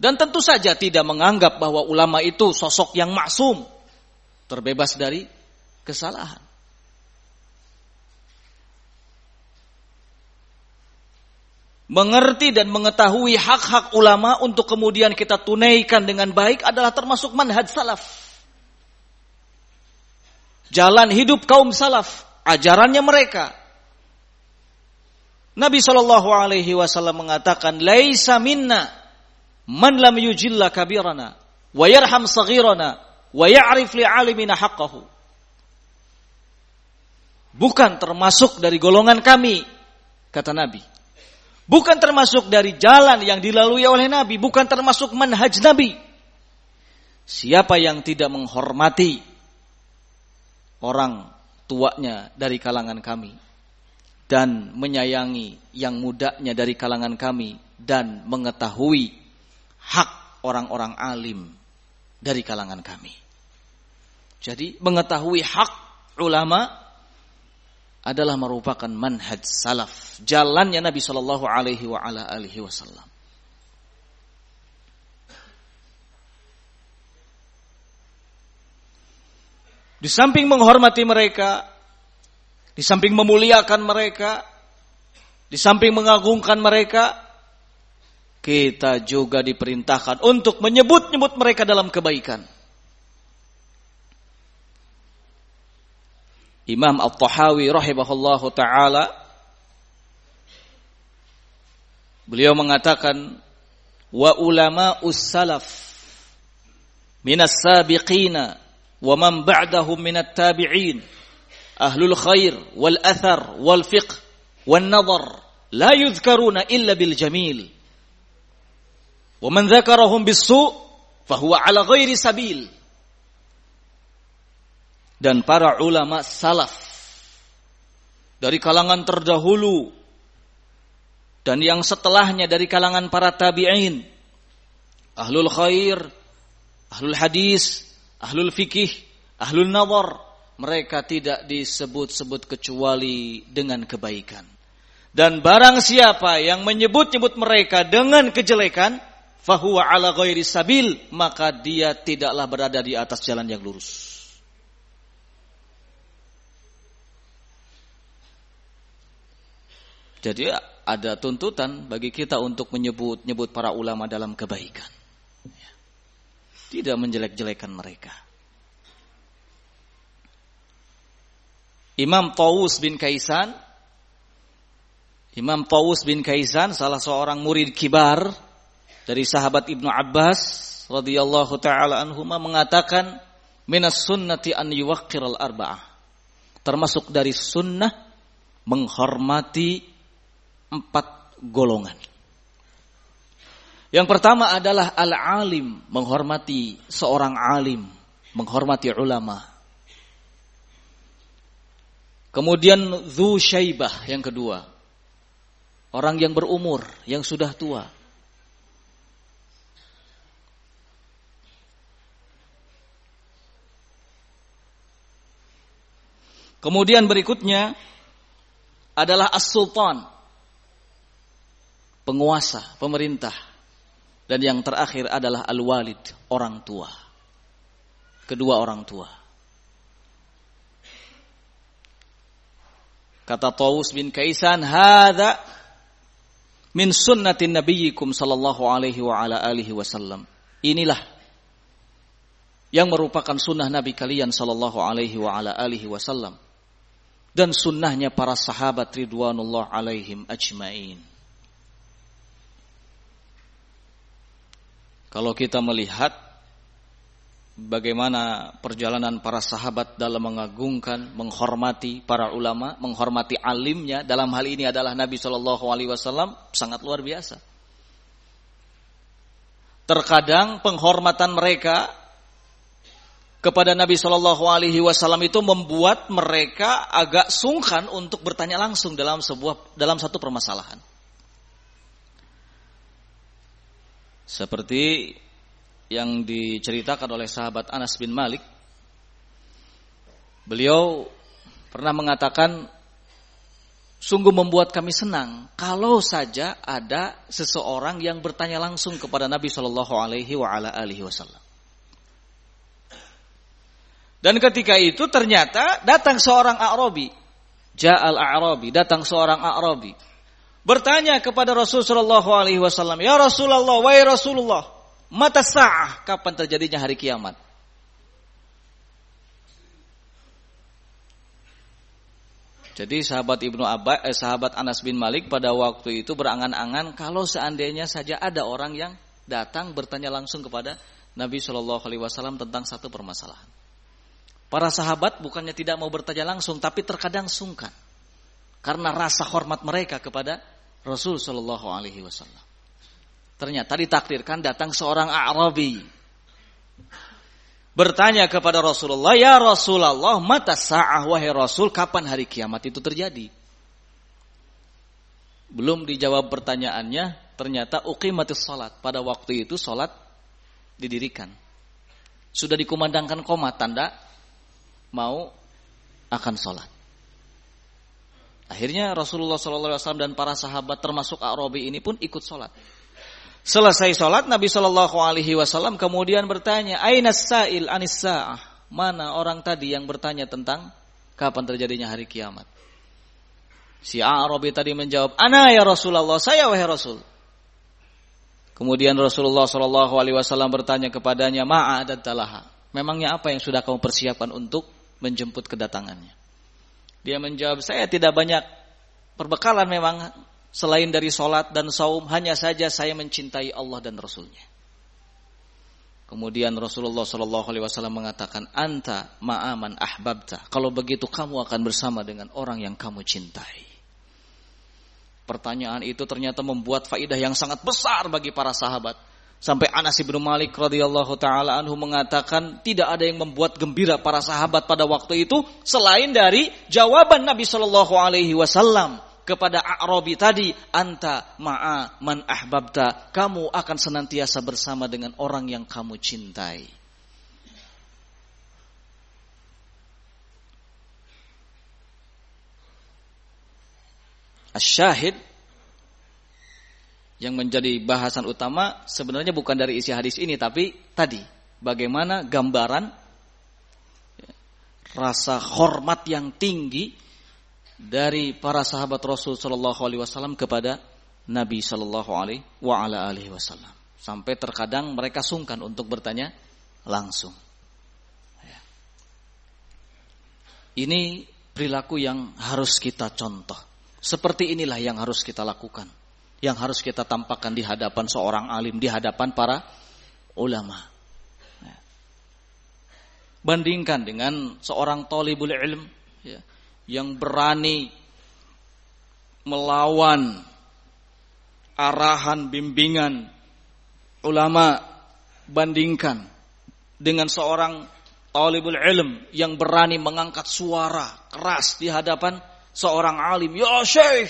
Dan tentu saja tidak menganggap bahwa ulama itu sosok yang maksum, terbebas dari kesalahan. Mengerti dan mengetahui hak-hak ulama untuk kemudian kita tunaikan dengan baik adalah termasuk manhaj salaf jalan hidup kaum salaf, ajarannya mereka. Nabi Shallallahu Alaihi Wasallam mengatakan, "Laisa minna man lam yujilla kabirana, wa yarham saghirana, wa ya'rif li alimina haqqahu." Bukan termasuk dari golongan kami, kata Nabi. Bukan termasuk dari jalan yang dilalui oleh Nabi, bukan termasuk manhaj Nabi. Siapa yang tidak menghormati orang tuanya dari kalangan kami dan menyayangi yang mudanya dari kalangan kami dan mengetahui hak orang-orang alim dari kalangan kami. Jadi mengetahui hak ulama adalah merupakan manhaj salaf, jalannya Nabi Shallallahu alaihi wasallam. Di samping menghormati mereka, di samping memuliakan mereka, di samping mengagungkan mereka, kita juga diperintahkan untuk menyebut-nyebut mereka dalam kebaikan. Imam Al-Tahawi rahimahullahu taala beliau mengatakan wa ulama us-salaf minas sabiqina wa man ba'dahum التابعين tabi'in ahlul khair wal athar wal fiqh wan nadhar la yudhkaruna illa bil jamil wa man dan para ulama salaf dari kalangan terdahulu dan yang setelahnya dari kalangan para tabi'in ahlul khair ahlul hadis ahlul fikih, ahlul nawar, mereka tidak disebut-sebut kecuali dengan kebaikan. Dan barang siapa yang menyebut-nyebut mereka dengan kejelekan, fahuwa ala ghairi sabil, maka dia tidaklah berada di atas jalan yang lurus. Jadi ada tuntutan bagi kita untuk menyebut-nyebut para ulama dalam kebaikan. Tidak menjelek-jelekan mereka. Imam Tawus bin Kaisan Imam Tawus bin Kaisan salah seorang murid kibar dari sahabat Ibnu Abbas radhiyallahu taala anhuma mengatakan minas sunnati an yuwaqqir al arba'ah termasuk dari sunnah menghormati empat golongan yang pertama adalah al-alim, menghormati seorang alim, menghormati ulama. Kemudian zu syaibah yang kedua. Orang yang berumur, yang sudah tua. Kemudian berikutnya adalah as-sultan. penguasa, pemerintah. Dan yang terakhir adalah al-walid, orang tua. Kedua orang tua. Kata Taus bin Kaisan, "Hadza min sunnatin nabiyyikum sallallahu alaihi wa ala alihi wasallam." Inilah yang merupakan sunnah Nabi kalian sallallahu alaihi wa ala alihi wasallam dan sunnahnya para sahabat ridwanullah alaihim ajmain. Kalau kita melihat bagaimana perjalanan para sahabat dalam mengagungkan, menghormati para ulama, menghormati alimnya dalam hal ini adalah Nabi Shallallahu Alaihi Wasallam sangat luar biasa. Terkadang penghormatan mereka kepada Nabi Shallallahu Alaihi Wasallam itu membuat mereka agak sungkan untuk bertanya langsung dalam sebuah dalam satu permasalahan. Seperti yang diceritakan oleh sahabat Anas bin Malik. Beliau pernah mengatakan sungguh membuat kami senang kalau saja ada seseorang yang bertanya langsung kepada Nabi Shallallahu alaihi wasallam. Dan ketika itu ternyata datang seorang Arabi. Ja'al Arabi, datang seorang Arabi. Bertanya kepada Rasulullah Shallallahu alaihi wasallam, "Ya Rasulullah, wahai Rasulullah, Mata sa'ah, kapan terjadinya hari kiamat? Jadi sahabat Ibnu Abbas, eh, sahabat Anas bin Malik pada waktu itu berangan-angan kalau seandainya saja ada orang yang datang bertanya langsung kepada Nabi Shallallahu Alaihi Wasallam tentang satu permasalahan. Para sahabat bukannya tidak mau bertanya langsung, tapi terkadang sungkan karena rasa hormat mereka kepada Rasul Shallallahu Alaihi Wasallam. Ternyata ditakdirkan datang seorang Arabi. Bertanya kepada Rasulullah, "Ya Rasulullah, mata sa'ah wahai Rasul, kapan hari kiamat itu terjadi?" Belum dijawab pertanyaannya, ternyata uqimatis salat. Pada waktu itu salat didirikan. Sudah dikumandangkan koma tanda mau akan salat. Akhirnya Rasulullah SAW dan para sahabat termasuk Arabi ini pun ikut salat. Selesai sholat Nabi Shallallahu Alaihi Wasallam kemudian bertanya, Aina sa'il anis? Mana orang tadi yang bertanya tentang kapan terjadinya hari kiamat? Si Arabi tadi menjawab, Ana ya Rasulullah, saya wahai Rasul. Kemudian Rasulullah Shallallahu Alaihi Wasallam bertanya kepadanya, Ma'a dan talaha. Memangnya apa yang sudah kamu persiapkan untuk menjemput kedatangannya? Dia menjawab, saya tidak banyak perbekalan memang Selain dari sholat dan saum, hanya saja saya mencintai Allah dan Rasulnya. Kemudian Rasulullah Shallallahu Alaihi Wasallam mengatakan, anta ma'aman ahbabta. Kalau begitu kamu akan bersama dengan orang yang kamu cintai. Pertanyaan itu ternyata membuat faidah yang sangat besar bagi para sahabat. Sampai Anas bin Malik radhiyallahu taala anhu mengatakan tidak ada yang membuat gembira para sahabat pada waktu itu selain dari jawaban Nabi Shallallahu alaihi wasallam kepada Arabi tadi, anta ma'a man ahbabta, kamu akan senantiasa bersama dengan orang yang kamu cintai. Asyahid yang menjadi bahasan utama sebenarnya bukan dari isi hadis ini tapi tadi bagaimana gambaran rasa hormat yang tinggi dari para sahabat Rasul Shallallahu Alaihi Wasallam kepada Nabi Shallallahu Alaihi Wasallam. Sampai terkadang mereka sungkan untuk bertanya langsung. Ya. Ini perilaku yang harus kita contoh. Seperti inilah yang harus kita lakukan. Yang harus kita tampakkan di hadapan seorang alim, di hadapan para ulama. Ya. Bandingkan dengan seorang tolibul ilm, ya, yang berani melawan arahan bimbingan ulama bandingkan dengan seorang talibul ilm yang berani mengangkat suara keras di hadapan seorang alim ya syekh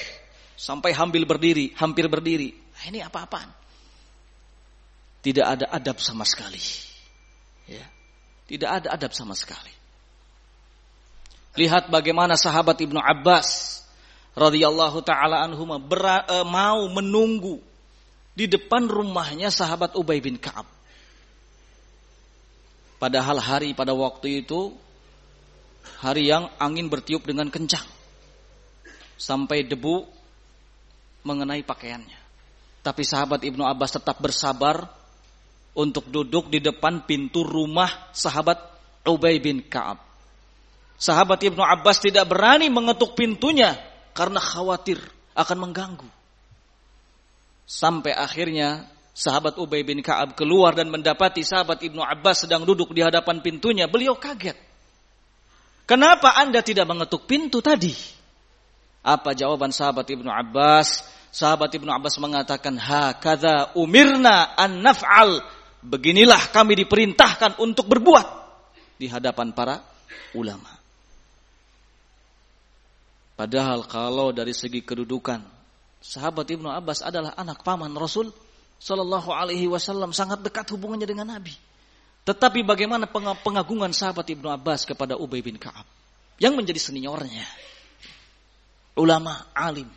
sampai hampir berdiri hampir berdiri. Nah, ini apa-apaan? Tidak ada adab sama sekali. Ya. Tidak ada adab sama sekali. Lihat bagaimana sahabat Ibnu Abbas radhiyallahu taala anhu e, mau menunggu di depan rumahnya sahabat Ubay bin Ka'ab. Padahal hari pada waktu itu hari yang angin bertiup dengan kencang. Sampai debu mengenai pakaiannya. Tapi sahabat Ibnu Abbas tetap bersabar untuk duduk di depan pintu rumah sahabat Ubay bin Ka'ab. Sahabat Ibnu Abbas tidak berani mengetuk pintunya karena khawatir akan mengganggu. Sampai akhirnya sahabat Ubay bin Ka'ab keluar dan mendapati sahabat Ibnu Abbas sedang duduk di hadapan pintunya. Beliau kaget. Kenapa anda tidak mengetuk pintu tadi? Apa jawaban sahabat Ibnu Abbas? Sahabat Ibnu Abbas mengatakan, "Hakadza umirna an naf'al." Beginilah kami diperintahkan untuk berbuat di hadapan para ulama. Padahal kalau dari segi kedudukan, sahabat Ibnu Abbas adalah anak paman Rasul Shallallahu Alaihi Wasallam sangat dekat hubungannya dengan Nabi. Tetapi bagaimana pengagungan sahabat Ibnu Abbas kepada Ubay bin Kaab yang menjadi seniornya, ulama, alim.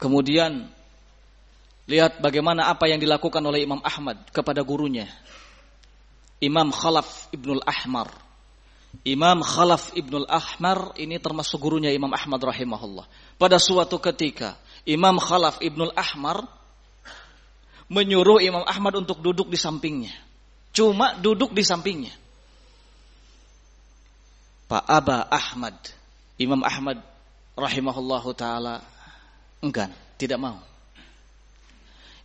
Kemudian lihat bagaimana apa yang dilakukan oleh Imam Ahmad kepada gurunya. Imam Khalaf Ibnul Ahmar. Imam Khalaf Ibnul Ahmar ini termasuk gurunya Imam Ahmad rahimahullah. Pada suatu ketika Imam Khalaf Ibnul Ahmar menyuruh Imam Ahmad untuk duduk di sampingnya. Cuma duduk di sampingnya. Pak Aba Ahmad, Imam Ahmad rahimahullahu taala enggan, tidak mau.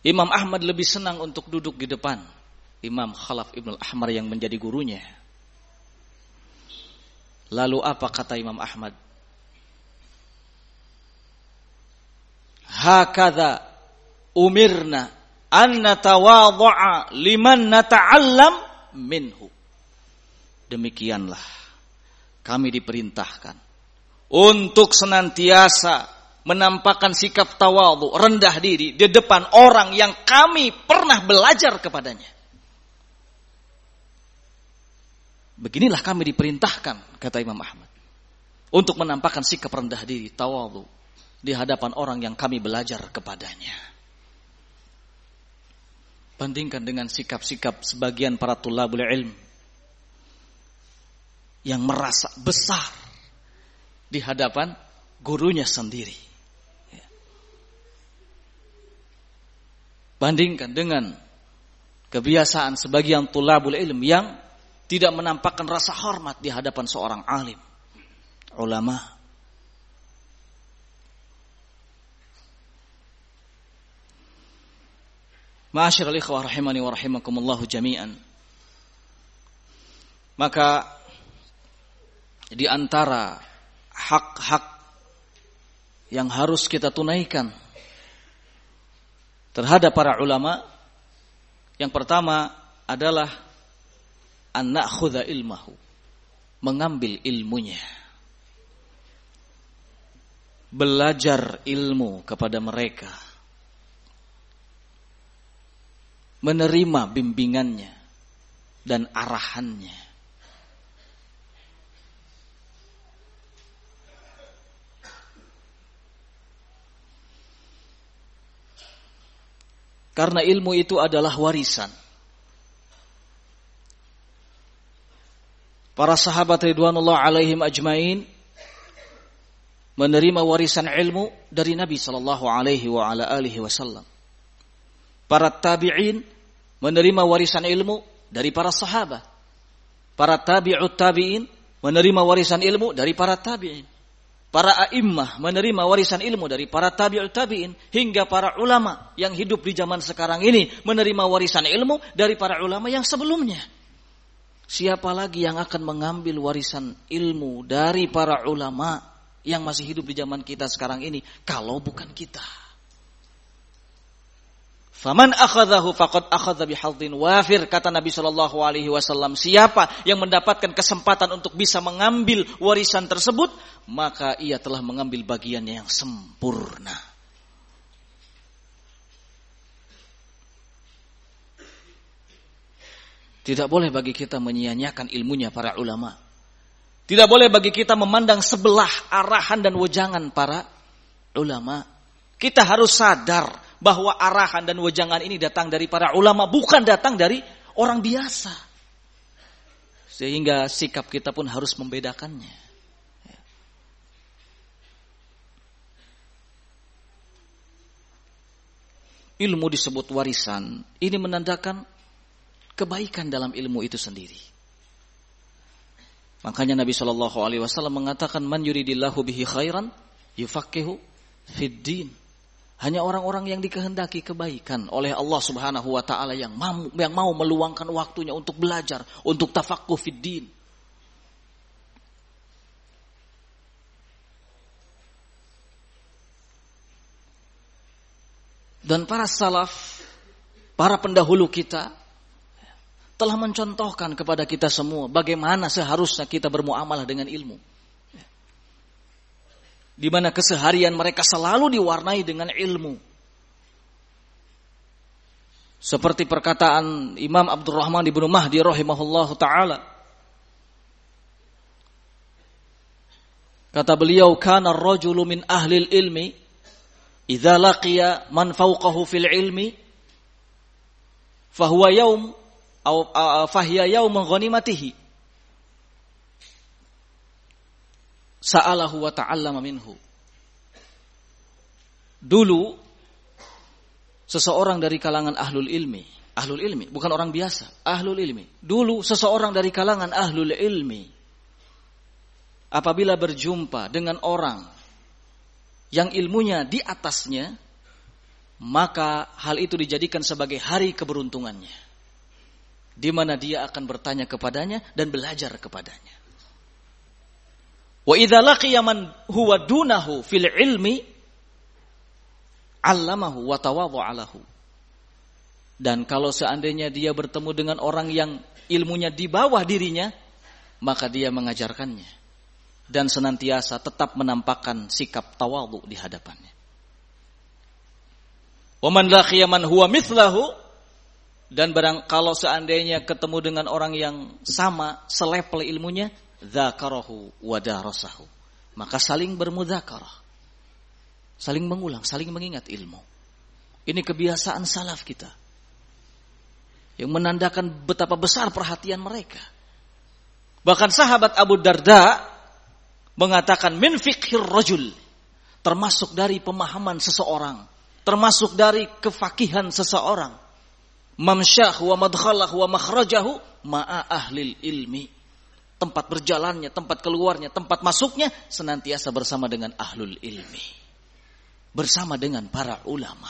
Imam Ahmad lebih senang untuk duduk di depan Imam Khalaf Ibn Ahmar yang menjadi gurunya. Lalu apa kata Imam Ahmad? Hakadha umirna an natawadha'a liman nata'allam minhu. Demikianlah kami diperintahkan untuk senantiasa menampakkan sikap tawadhu, rendah diri di depan orang yang kami pernah belajar kepadanya. Beginilah kami diperintahkan, kata Imam Ahmad. Untuk menampakkan sikap rendah diri, tawadhu di hadapan orang yang kami belajar kepadanya. Bandingkan dengan sikap-sikap sebagian para tulabul ilm yang merasa besar di hadapan gurunya sendiri. Ya. Bandingkan dengan kebiasaan sebagian tulabul ilm yang tidak menampakkan rasa hormat di hadapan seorang alim, ulama, Ma'asyiral ikhwah rahimani wa jami'an. Maka di antara hak-hak yang harus kita tunaikan terhadap para ulama yang pertama adalah anak khuda ilmahu mengambil ilmunya belajar ilmu kepada mereka menerima bimbingannya dan arahannya. Karena ilmu itu adalah warisan. Para sahabat Ridwanullah alaihim ajmain menerima warisan ilmu dari Nabi sallallahu alaihi wa ala alihi wasallam. Para tabi'in menerima warisan ilmu dari para sahabat. Para tabi'ut tabi'in menerima warisan ilmu dari para tabi'in. Para a'immah menerima warisan ilmu dari para tabi'ut tabi'in. Hingga para ulama yang hidup di zaman sekarang ini menerima warisan ilmu dari para ulama yang sebelumnya. Siapa lagi yang akan mengambil warisan ilmu dari para ulama yang masih hidup di zaman kita sekarang ini kalau bukan kita? Faman akhadahu faqad akhadha bihadzin wafir kata Nabi Shallallahu alaihi wasallam siapa yang mendapatkan kesempatan untuk bisa mengambil warisan tersebut maka ia telah mengambil bagiannya yang sempurna. Tidak boleh bagi kita menyia-nyiakan ilmunya para ulama. Tidak boleh bagi kita memandang sebelah arahan dan wejangan para ulama. Kita harus sadar bahwa arahan dan wejangan ini datang dari para ulama, bukan datang dari orang biasa. Sehingga sikap kita pun harus membedakannya. Ilmu disebut warisan, ini menandakan kebaikan dalam ilmu itu sendiri. Makanya Nabi Shallallahu Alaihi Wasallam mengatakan man yuridillahu bihi khairan yufakihu fiddin. Hanya orang-orang yang dikehendaki kebaikan oleh Allah Subhanahu wa taala yang mau yang mau meluangkan waktunya untuk belajar, untuk tafaqquh fiddin. Dan para salaf, para pendahulu kita telah mencontohkan kepada kita semua bagaimana seharusnya kita bermuamalah dengan ilmu. Di mana keseharian mereka selalu diwarnai dengan ilmu. Seperti perkataan Imam Abdurrahman ibnu Mahdi rahimahullah taala. Kata beliau, "Kana ar-rajulu min ahli ilmi idza laqiya man fawqahu fil ilmi fahuwa yaum au fahya yaum ghanimatihi sa'alahu wa ta'allama minhu. Dulu seseorang dari kalangan ahlul ilmi ahlul ilmi bukan orang biasa ahlul ilmi. Dulu seseorang dari kalangan ahlul ilmi apabila berjumpa dengan orang yang ilmunya di atasnya maka hal itu dijadikan sebagai hari keberuntungannya. Di mana dia akan bertanya kepadanya dan belajar kepadanya. Wa idza laqiya man huwa dunahu fil ilmi allamahu wa tawadhu'alahu. Dan kalau seandainya dia bertemu dengan orang yang ilmunya di bawah dirinya, maka dia mengajarkannya dan senantiasa tetap menampakkan sikap tawadhu di hadapannya. Wa man laqiya man huwa mithlahu dan barang kalau seandainya ketemu dengan orang yang sama selepel ilmunya, dzakarahu wa darasahu. Maka saling bermudzakarah. Saling mengulang, saling mengingat ilmu. Ini kebiasaan salaf kita. Yang menandakan betapa besar perhatian mereka. Bahkan sahabat Abu Darda mengatakan min fikhir rajul termasuk dari pemahaman seseorang, termasuk dari kefakihan seseorang mamsyah wa madkhalah wa makhrajahu ma'a ahlil ilmi. Tempat berjalannya, tempat keluarnya, tempat masuknya senantiasa bersama dengan ahlul ilmi. Bersama dengan para ulama.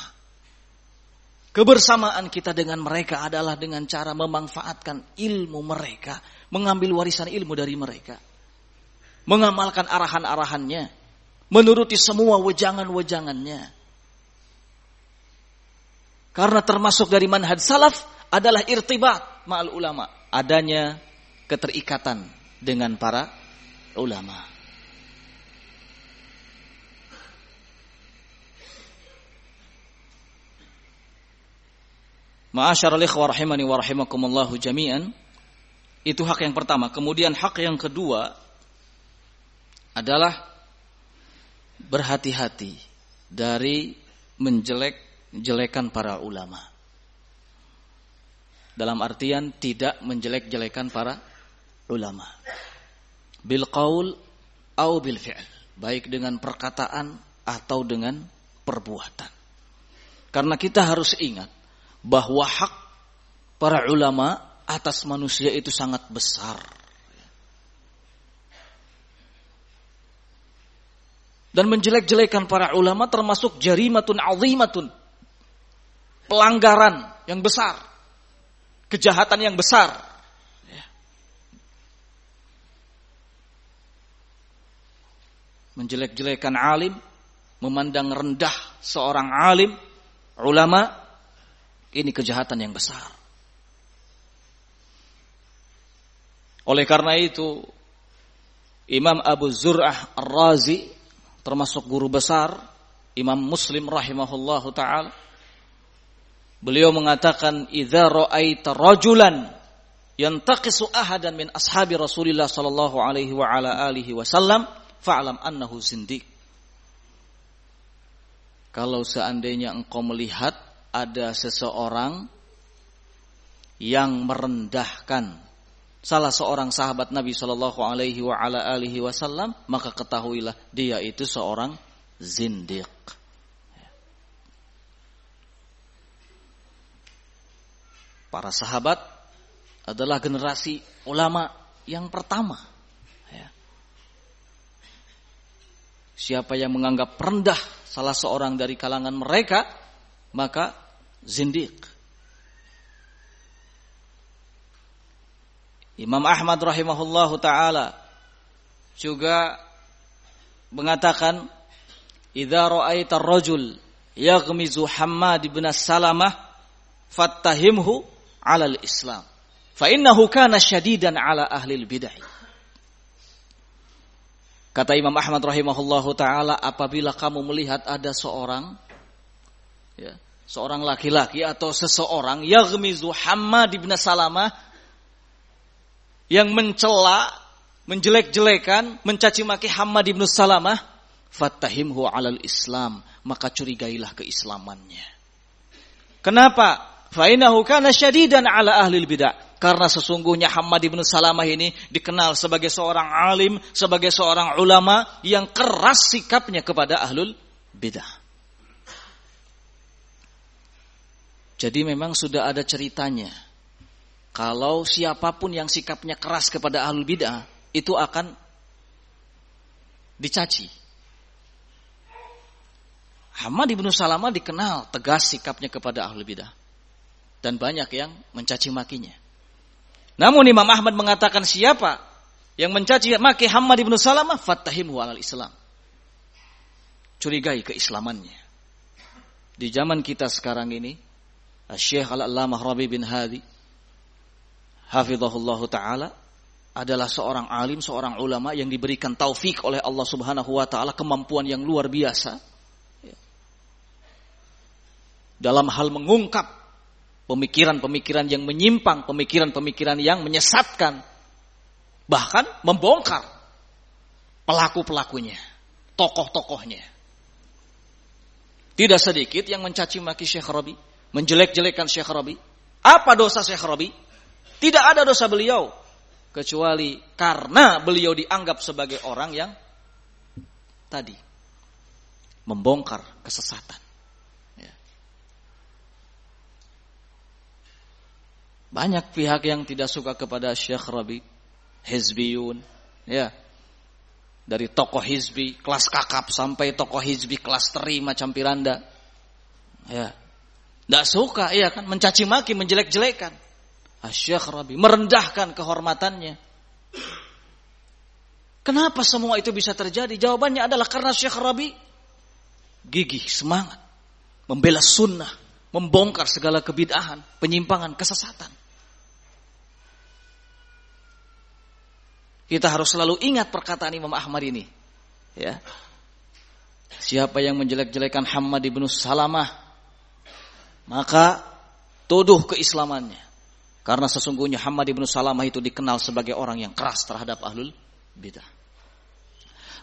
Kebersamaan kita dengan mereka adalah dengan cara memanfaatkan ilmu mereka, mengambil warisan ilmu dari mereka. Mengamalkan arahan-arahannya, menuruti semua wejangan-wejangannya karena termasuk dari manhaj salaf adalah irtibat ma'al ulama. Adanya keterikatan dengan para ulama. Ma'asyarul ikhwa rahimani wa rahimakumullahu jami'an. Itu hak yang pertama. Kemudian hak yang kedua adalah berhati-hati dari menjelek jelekan para ulama. Dalam artian tidak menjelek-jelekan para ulama. Bil qaul au bil fi'l, baik dengan perkataan atau dengan perbuatan. Karena kita harus ingat bahwa hak para ulama atas manusia itu sangat besar. Dan menjelek-jelekan para ulama termasuk jarimatun azimatun pelanggaran yang besar, kejahatan yang besar. Menjelek-jelekan alim, memandang rendah seorang alim, ulama, ini kejahatan yang besar. Oleh karena itu, Imam Abu Zur'ah Ar-Razi, termasuk guru besar, Imam Muslim rahimahullahu ta'ala, Beliau mengatakan idza ra'aita rajulan yantaqisu ahadan min ashabi Rasulillah sallallahu alaihi wa ala alihi wasallam fa'lam annahu zindiq. Kalau seandainya engkau melihat ada seseorang yang merendahkan salah seorang sahabat Nabi Shallallahu Alaihi Wasallam maka ketahuilah dia itu seorang zindiq. Para sahabat adalah generasi ulama yang pertama. Ya. Siapa yang menganggap rendah salah seorang dari kalangan mereka, maka zindiq. Imam Ahmad rahimahullahu taala juga mengatakan idza ra'aita ar-rajul yaghmizu Hammad bin Salamah fattahimhu 'ala al-Islam fa innahu kana syadidan 'ala ahli al-bidah Kata Imam Ahmad rahimahullahu taala apabila kamu melihat ada seorang ya, seorang laki-laki atau seseorang yaghmizu Hammad bin Salamah yang mencela, menjelek-jelekan, mencaci maki Hamad ibn Salamah, fatahimhu alal Islam, maka curigailah keislamannya. Kenapa? Fa'inahu kana syadidan ala ahli bidah. Karena sesungguhnya Hamad ibn Salamah ini dikenal sebagai seorang alim, sebagai seorang ulama yang keras sikapnya kepada ahlul bidah. Jadi memang sudah ada ceritanya kalau siapa pun yang sikapnya keras kepada ahlul bid'ah itu akan dicaci. Hamad ibnu Salamah dikenal tegas sikapnya kepada ahlul bidah dan banyak yang mencaci makinya. Namun Imam Ahmad mengatakan siapa yang mencaci maki Hamad ibnu Salamah fattahimu alal Islam. Curigai keislamannya. Di zaman kita sekarang ini, Syekh Al-Allamah Rabi bin Hadi hafizahullah taala adalah seorang alim, seorang ulama yang diberikan taufik oleh Allah Subhanahu wa taala kemampuan yang luar biasa ya. dalam hal mengungkap pemikiran-pemikiran yang menyimpang, pemikiran-pemikiran yang menyesatkan, bahkan membongkar pelaku-pelakunya, tokoh-tokohnya. Tidak sedikit yang mencaci maki Syekh Rabi, menjelek-jelekan Syekh Rabi. Apa dosa Syekh Rabi? Tidak ada dosa beliau kecuali karena beliau dianggap sebagai orang yang tadi membongkar kesesatan. Banyak pihak yang tidak suka kepada Syekh Rabi, Hizbiyun, ya. Dari tokoh hizbi, kelas kakap sampai tokoh hizbi kelas teri macam piranda. Ya. Tidak suka, iya kan, mencaci maki, menjelek-jelekan. Syekh Rabi merendahkan kehormatannya. Kenapa semua itu bisa terjadi? Jawabannya adalah karena Syekh Rabi gigih, semangat, membela sunnah, membongkar segala kebid'ahan, penyimpangan, kesesatan. Kita harus selalu ingat perkataan Imam Ahmad ini. Ya. Siapa yang menjelek-jelekan Hamad ibnu Salamah, maka tuduh keislamannya. Karena sesungguhnya Hamad ibn Salamah itu dikenal sebagai orang yang keras terhadap ahlul bidah.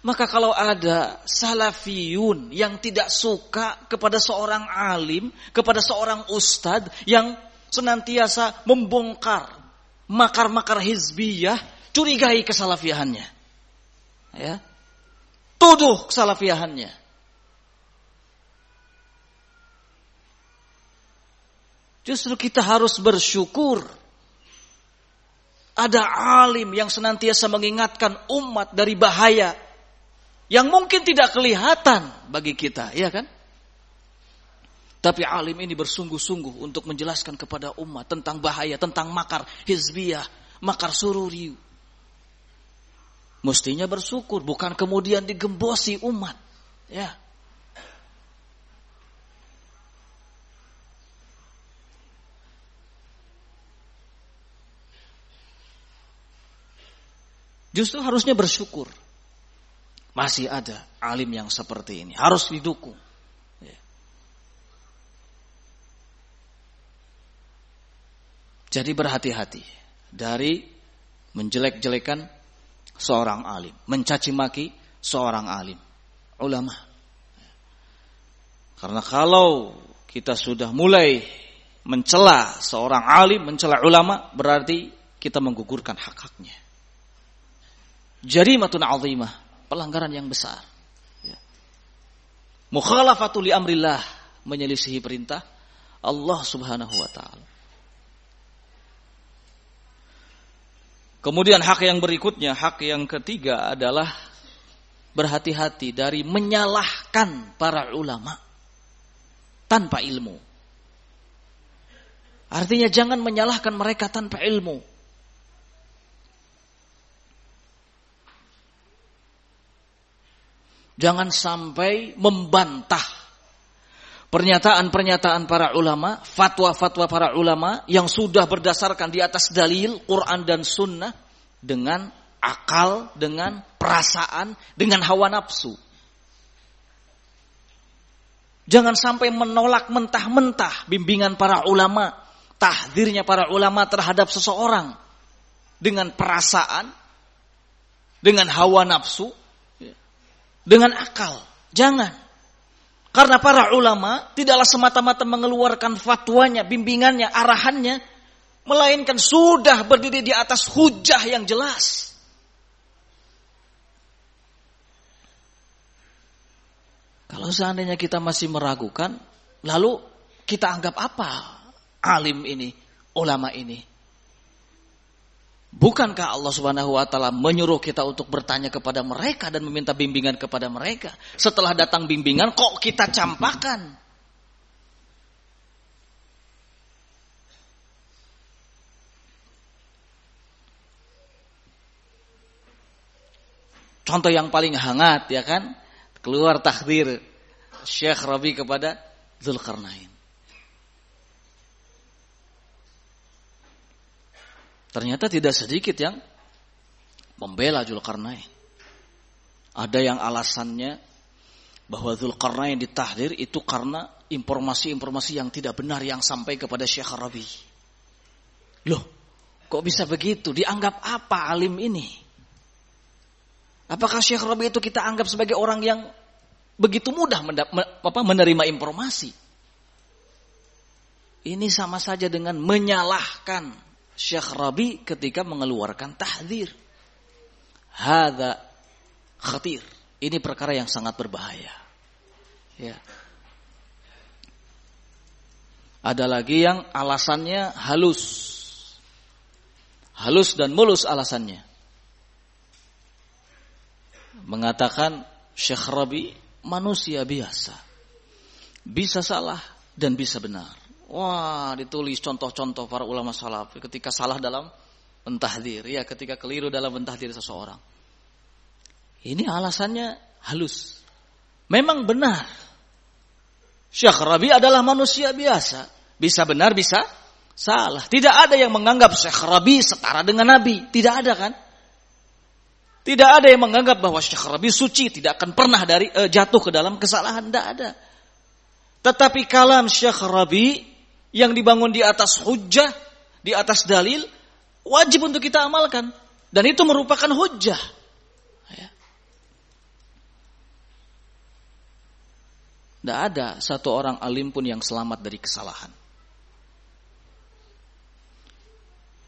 Maka kalau ada salafiyun yang tidak suka kepada seorang alim, kepada seorang ustadz yang senantiasa membongkar makar-makar hizbiyah, curigai kesalafiahannya. Ya. Tuduh kesalafiahannya. Justru kita harus bersyukur. Ada alim yang senantiasa mengingatkan umat dari bahaya yang mungkin tidak kelihatan bagi kita, ya kan? Tapi alim ini bersungguh-sungguh untuk menjelaskan kepada umat tentang bahaya, tentang makar hizbiyah, makar sururi. Mestinya bersyukur, bukan kemudian digembosi umat. Ya. Justru harusnya bersyukur. Masih ada alim yang seperti ini. Harus didukung. Ya. Jadi berhati-hati dari menjelek-jelekan seorang alim, mencaci maki seorang alim, ulama. Karena kalau kita sudah mulai mencela seorang alim, mencela ulama, berarti kita menggugurkan hak-haknya. Jarimatun azimah, pelanggaran yang besar. Ya. Mukhalafatul amrillah, menyelisihi perintah Allah Subhanahu wa taala. Kemudian hak yang berikutnya, hak yang ketiga adalah berhati-hati dari menyalahkan para ulama tanpa ilmu. Artinya jangan menyalahkan mereka tanpa ilmu. Jangan sampai membantah pernyataan-pernyataan para ulama, fatwa-fatwa para ulama yang sudah berdasarkan di atas dalil Quran dan Sunnah dengan akal, dengan perasaan, dengan hawa nafsu. Jangan sampai menolak mentah-mentah bimbingan para ulama, tahdirnya para ulama terhadap seseorang dengan perasaan, dengan hawa nafsu, dengan akal. Jangan. Karena para ulama tidaklah semata-mata mengeluarkan fatwanya, bimbingannya, arahannya, melainkan sudah berdiri di atas hujah yang jelas. Kalau seandainya kita masih meragukan, lalu kita anggap apa alim ini, ulama ini? Bukankah Allah Subhanahu wa taala menyuruh kita untuk bertanya kepada mereka dan meminta bimbingan kepada mereka? Setelah datang bimbingan kok kita campakan? Contoh yang paling hangat ya kan? Keluar takdir Syekh Rabi kepada Zulkarnain. Ternyata tidak sedikit yang membela Zulkarnain. Ada yang alasannya bahwa Zulkarnain ditahdir itu karena informasi-informasi yang tidak benar yang sampai kepada Syekh Rabi. Loh, kok bisa begitu? Dianggap apa alim ini? Apakah Syekh Rabi itu kita anggap sebagai orang yang begitu mudah menerima informasi? Ini sama saja dengan menyalahkan Syekh Rabi ketika mengeluarkan tahdir. Hada khatir. Ini perkara yang sangat berbahaya. Ya. Ada lagi yang alasannya halus. Halus dan mulus alasannya. Mengatakan Syekh Rabi manusia biasa. Bisa salah dan bisa benar. Wah, ditulis contoh-contoh para ulama salaf ketika salah dalam mentahdir, ya ketika keliru dalam mentahdir seseorang. Ini alasannya halus. Memang benar. Syekh Rabi adalah manusia biasa. Bisa benar, bisa salah. Tidak ada yang menganggap Syekh Rabi setara dengan Nabi. Tidak ada kan? Tidak ada yang menganggap bahwa Syekh Rabi suci. Tidak akan pernah dari uh, jatuh ke dalam kesalahan. Tidak ada. Tetapi kalam Syekh Rabi yang dibangun di atas hujah, di atas dalil, wajib untuk kita amalkan. Dan itu merupakan hujah. Ya. Tidak ada satu orang alim pun yang selamat dari kesalahan.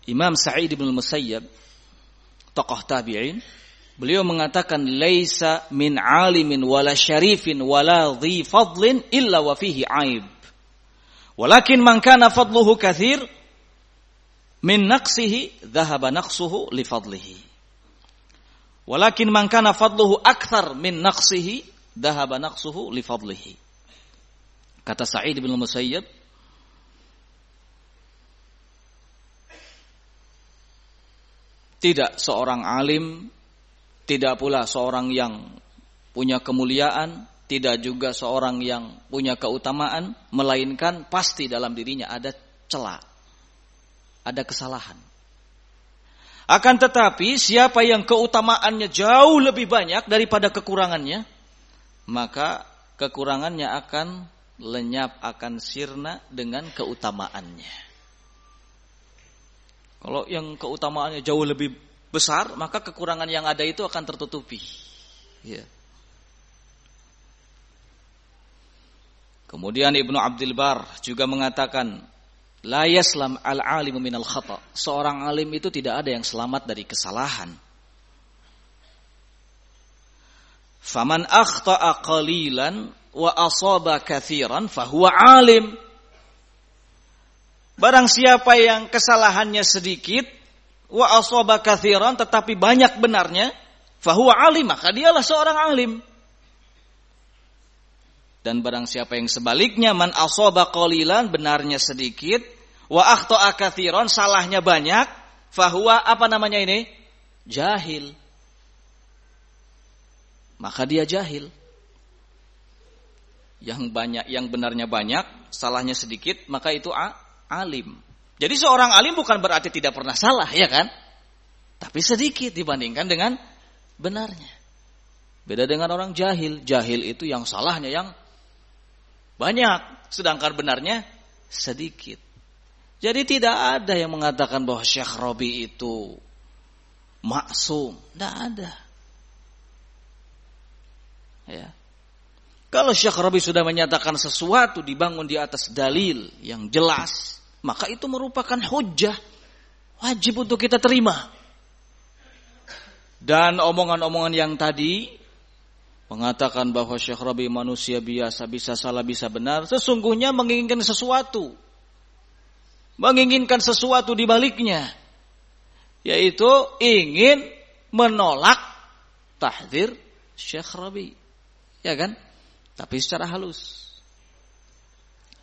Imam Sa'id bin Musayyab, tokoh tabi'in, beliau mengatakan, Laisa min alimin wala syarifin wala dhi fadlin illa wa fihi aib. Walakin man kana fadluhu kathir min naqsihi dhahaba naqsuhu li fadlihi. Walakin man kana fadluhu akthar min naqsihi dhahaba naqsuhu li fadlihi. Kata Sa'id bin Musayyab Tidak seorang alim, tidak pula seorang yang punya kemuliaan, tidak juga seorang yang punya keutamaan, melainkan pasti dalam dirinya ada celah, ada kesalahan. Akan tetapi siapa yang keutamaannya jauh lebih banyak daripada kekurangannya, maka kekurangannya akan lenyap, akan sirna dengan keutamaannya. Kalau yang keutamaannya jauh lebih besar, maka kekurangan yang ada itu akan tertutupi. Ya. Kemudian Ibnu Abdul Bar juga mengatakan, La yaslam al-alimu minal khata. Seorang alim itu tidak ada yang selamat dari kesalahan. Faman akhta'a qalilan wa asaba kathiran fahuwa alim. Barang siapa yang kesalahannya sedikit wa asaba kathiran tetapi banyak benarnya fahuwa alim maka dialah seorang alim. Dan barang siapa yang sebaliknya man asaba qalilan benarnya sedikit wa akhta'a kathiran salahnya banyak fahuwa apa namanya ini? jahil. Maka dia jahil. Yang banyak yang benarnya banyak, salahnya sedikit, maka itu alim. Jadi seorang alim bukan berarti tidak pernah salah, ya kan? Tapi sedikit dibandingkan dengan benarnya. Beda dengan orang jahil. Jahil itu yang salahnya yang banyak, sedangkan benarnya sedikit. Jadi tidak ada yang mengatakan bahwa Syekh Robi itu maksum. Tidak ada. Ya. Kalau Syekh Robi sudah menyatakan sesuatu dibangun di atas dalil yang jelas, maka itu merupakan hujah. Wajib untuk kita terima. Dan omongan-omongan yang tadi mengatakan bahwa Syekh Rabi manusia biasa, bisa salah, bisa benar, sesungguhnya menginginkan sesuatu. Menginginkan sesuatu di baliknya. Yaitu ingin menolak tahdir Syekh Rabi. Ya kan? Tapi secara halus.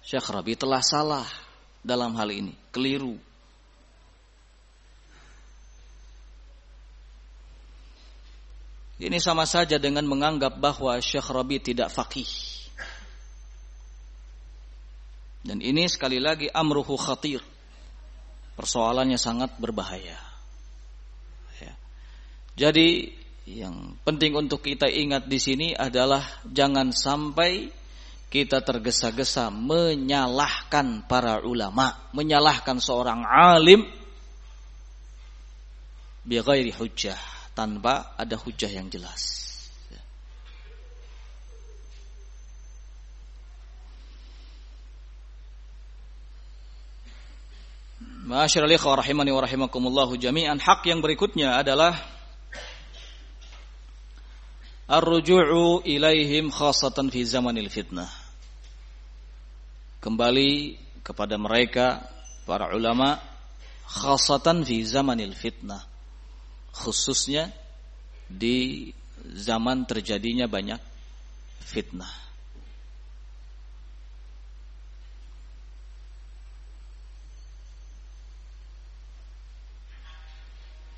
Syekh Rabi telah salah dalam hal ini. Keliru. Ini sama saja dengan menganggap bahwa Syekh Rabi tidak faqih. Dan ini sekali lagi amruhu khatir. Persoalannya sangat berbahaya. Ya. Jadi yang penting untuk kita ingat di sini adalah jangan sampai kita tergesa-gesa menyalahkan para ulama, menyalahkan seorang alim bi ghairi hujjah tanpa ada hujah yang jelas. Masyaallah rahimani wa rahimakumullahu jami'an. Hak yang berikutnya adalah ar-ruju'u ilaihim khasatan fi zamanil fitnah. Kembali kepada mereka para ulama khasatan fi zamanil fitnah khususnya di zaman terjadinya banyak fitnah.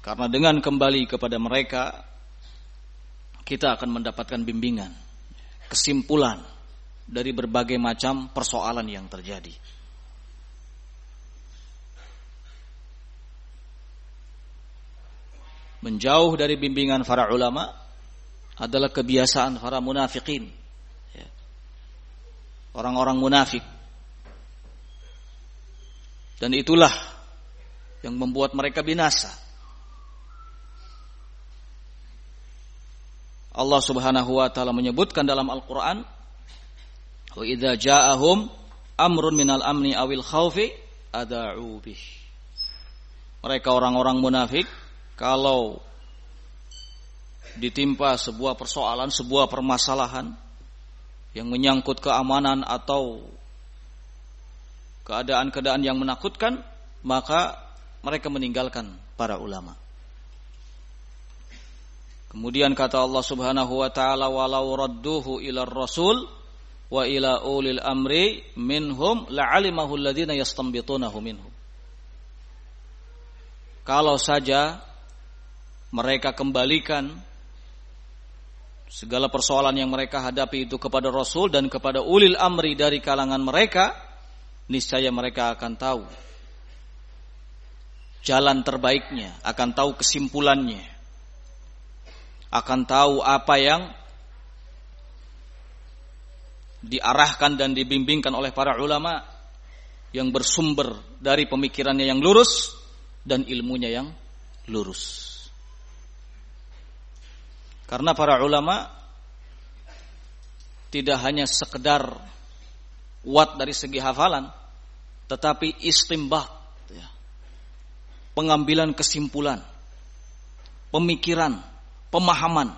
Karena dengan kembali kepada mereka kita akan mendapatkan bimbingan, kesimpulan dari berbagai macam persoalan yang terjadi. Menjauh dari bimbingan para ulama adalah kebiasaan para munafikin. Ya. Orang-orang munafik. Dan itulah yang membuat mereka binasa. Allah Subhanahu wa taala menyebutkan dalam Al-Qur'an, "Wa idza ja'ahum amrun minal amni awil khaufi ada'u bih." Mereka orang-orang munafik kalau ditimpa sebuah persoalan, sebuah permasalahan yang menyangkut keamanan atau keadaan-keadaan yang menakutkan, maka mereka meninggalkan para ulama. Kemudian kata Allah Subhanahu wa taala walau radduhu ila rasul wa ila ulil amri minhum la'alimahu alladhina yastanbitunahu minhum. Kalau saja mereka kembalikan segala persoalan yang mereka hadapi itu kepada Rasul dan kepada ulil amri dari kalangan mereka, niscaya mereka akan tahu jalan terbaiknya, akan tahu kesimpulannya, akan tahu apa yang diarahkan dan dibimbingkan oleh para ulama yang bersumber dari pemikirannya yang lurus dan ilmunya yang lurus. Karena para ulama tidak hanya sekedar kuat dari segi hafalan, tetapi istimbat, ya. pengambilan kesimpulan, pemikiran, pemahaman.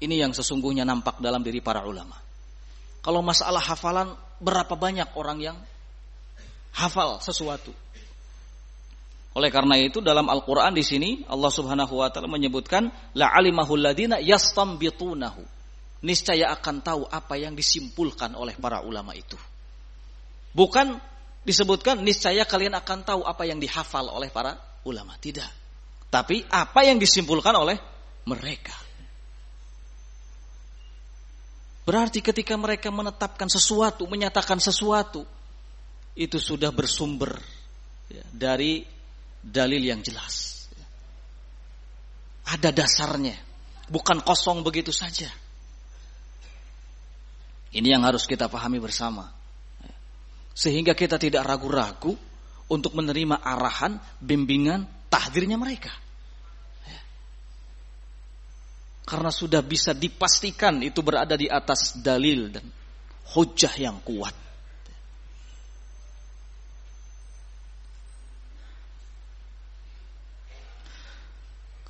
Ini yang sesungguhnya nampak dalam diri para ulama. Kalau masalah hafalan, berapa banyak orang yang hafal sesuatu? Oleh karena itu dalam Al-Qur'an di sini Allah Subhanahu wa taala menyebutkan la alimahul ladina yastambitunahu. Niscaya akan tahu apa yang disimpulkan oleh para ulama itu. Bukan disebutkan niscaya kalian akan tahu apa yang dihafal oleh para ulama, tidak. Tapi apa yang disimpulkan oleh mereka. Berarti ketika mereka menetapkan sesuatu, menyatakan sesuatu, itu sudah bersumber ya, dari dalil yang jelas. Ada dasarnya, bukan kosong begitu saja. Ini yang harus kita pahami bersama. Sehingga kita tidak ragu-ragu untuk menerima arahan, bimbingan, tahdirnya mereka. Karena sudah bisa dipastikan itu berada di atas dalil dan hujah yang kuat.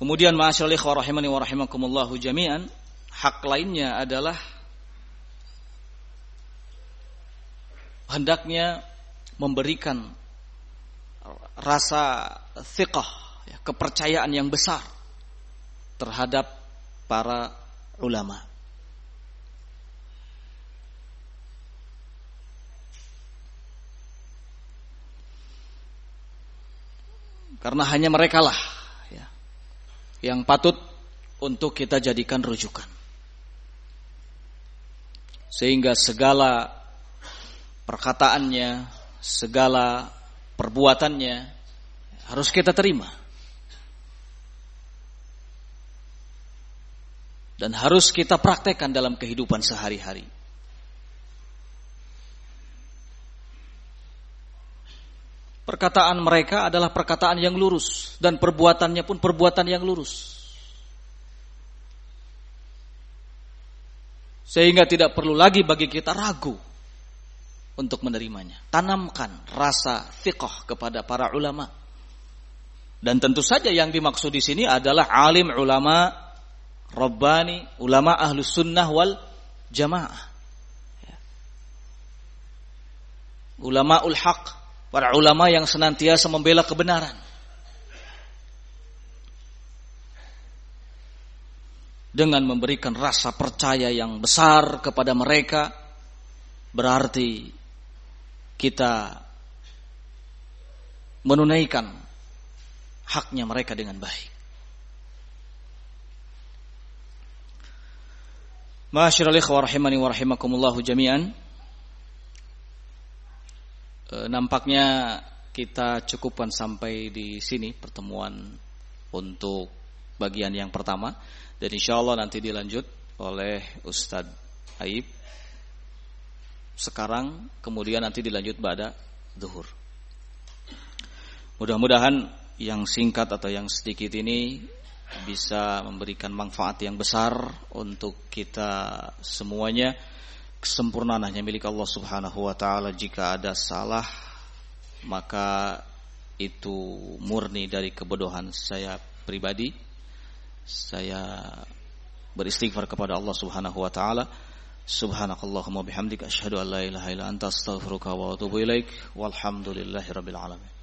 Kemudian ma'asyiral ikhwah rahimani wa rahimakumullahu jami'an, hak lainnya adalah hendaknya memberikan rasa thiqah, ya, kepercayaan yang besar terhadap para ulama. Karena hanya merekalah yang patut untuk kita jadikan rujukan. Sehingga segala perkataannya, segala perbuatannya harus kita terima. Dan harus kita praktekkan dalam kehidupan sehari-hari. Perkataan mereka adalah perkataan yang lurus dan perbuatannya pun perbuatan yang lurus. Sehingga tidak perlu lagi bagi kita ragu untuk menerimanya. Tanamkan rasa fiqh kepada para ulama. Dan tentu saja yang dimaksud di sini adalah alim ulama Rabbani, ulama ahlus sunnah wal jamaah. Ulama ul haq, Para ulama yang senantiasa membela kebenaran. Dengan memberikan rasa percaya yang besar kepada mereka, berarti kita menunaikan haknya mereka dengan baik. Masyarul ikhwah rahimani jami'an. E, nampaknya kita cukupkan sampai di sini pertemuan untuk bagian yang pertama. Dan insya Allah nanti dilanjut oleh Ustadz Aib. Sekarang kemudian nanti dilanjut pada duhur mudah-mudahan yang singkat atau yang sedikit ini bisa memberikan manfaat yang besar untuk kita semuanya kesempurnaan hanya milik Allah Subhanahu wa taala. Jika ada salah maka itu murni dari kebodohan saya pribadi. Saya beristighfar kepada Allah Subhanahu wa taala. Subhanakallahumma bihamdika asyhadu an la ilaha illa anta astaghfiruka wa atubu ilaik. Walhamdulillahirabbil alamin.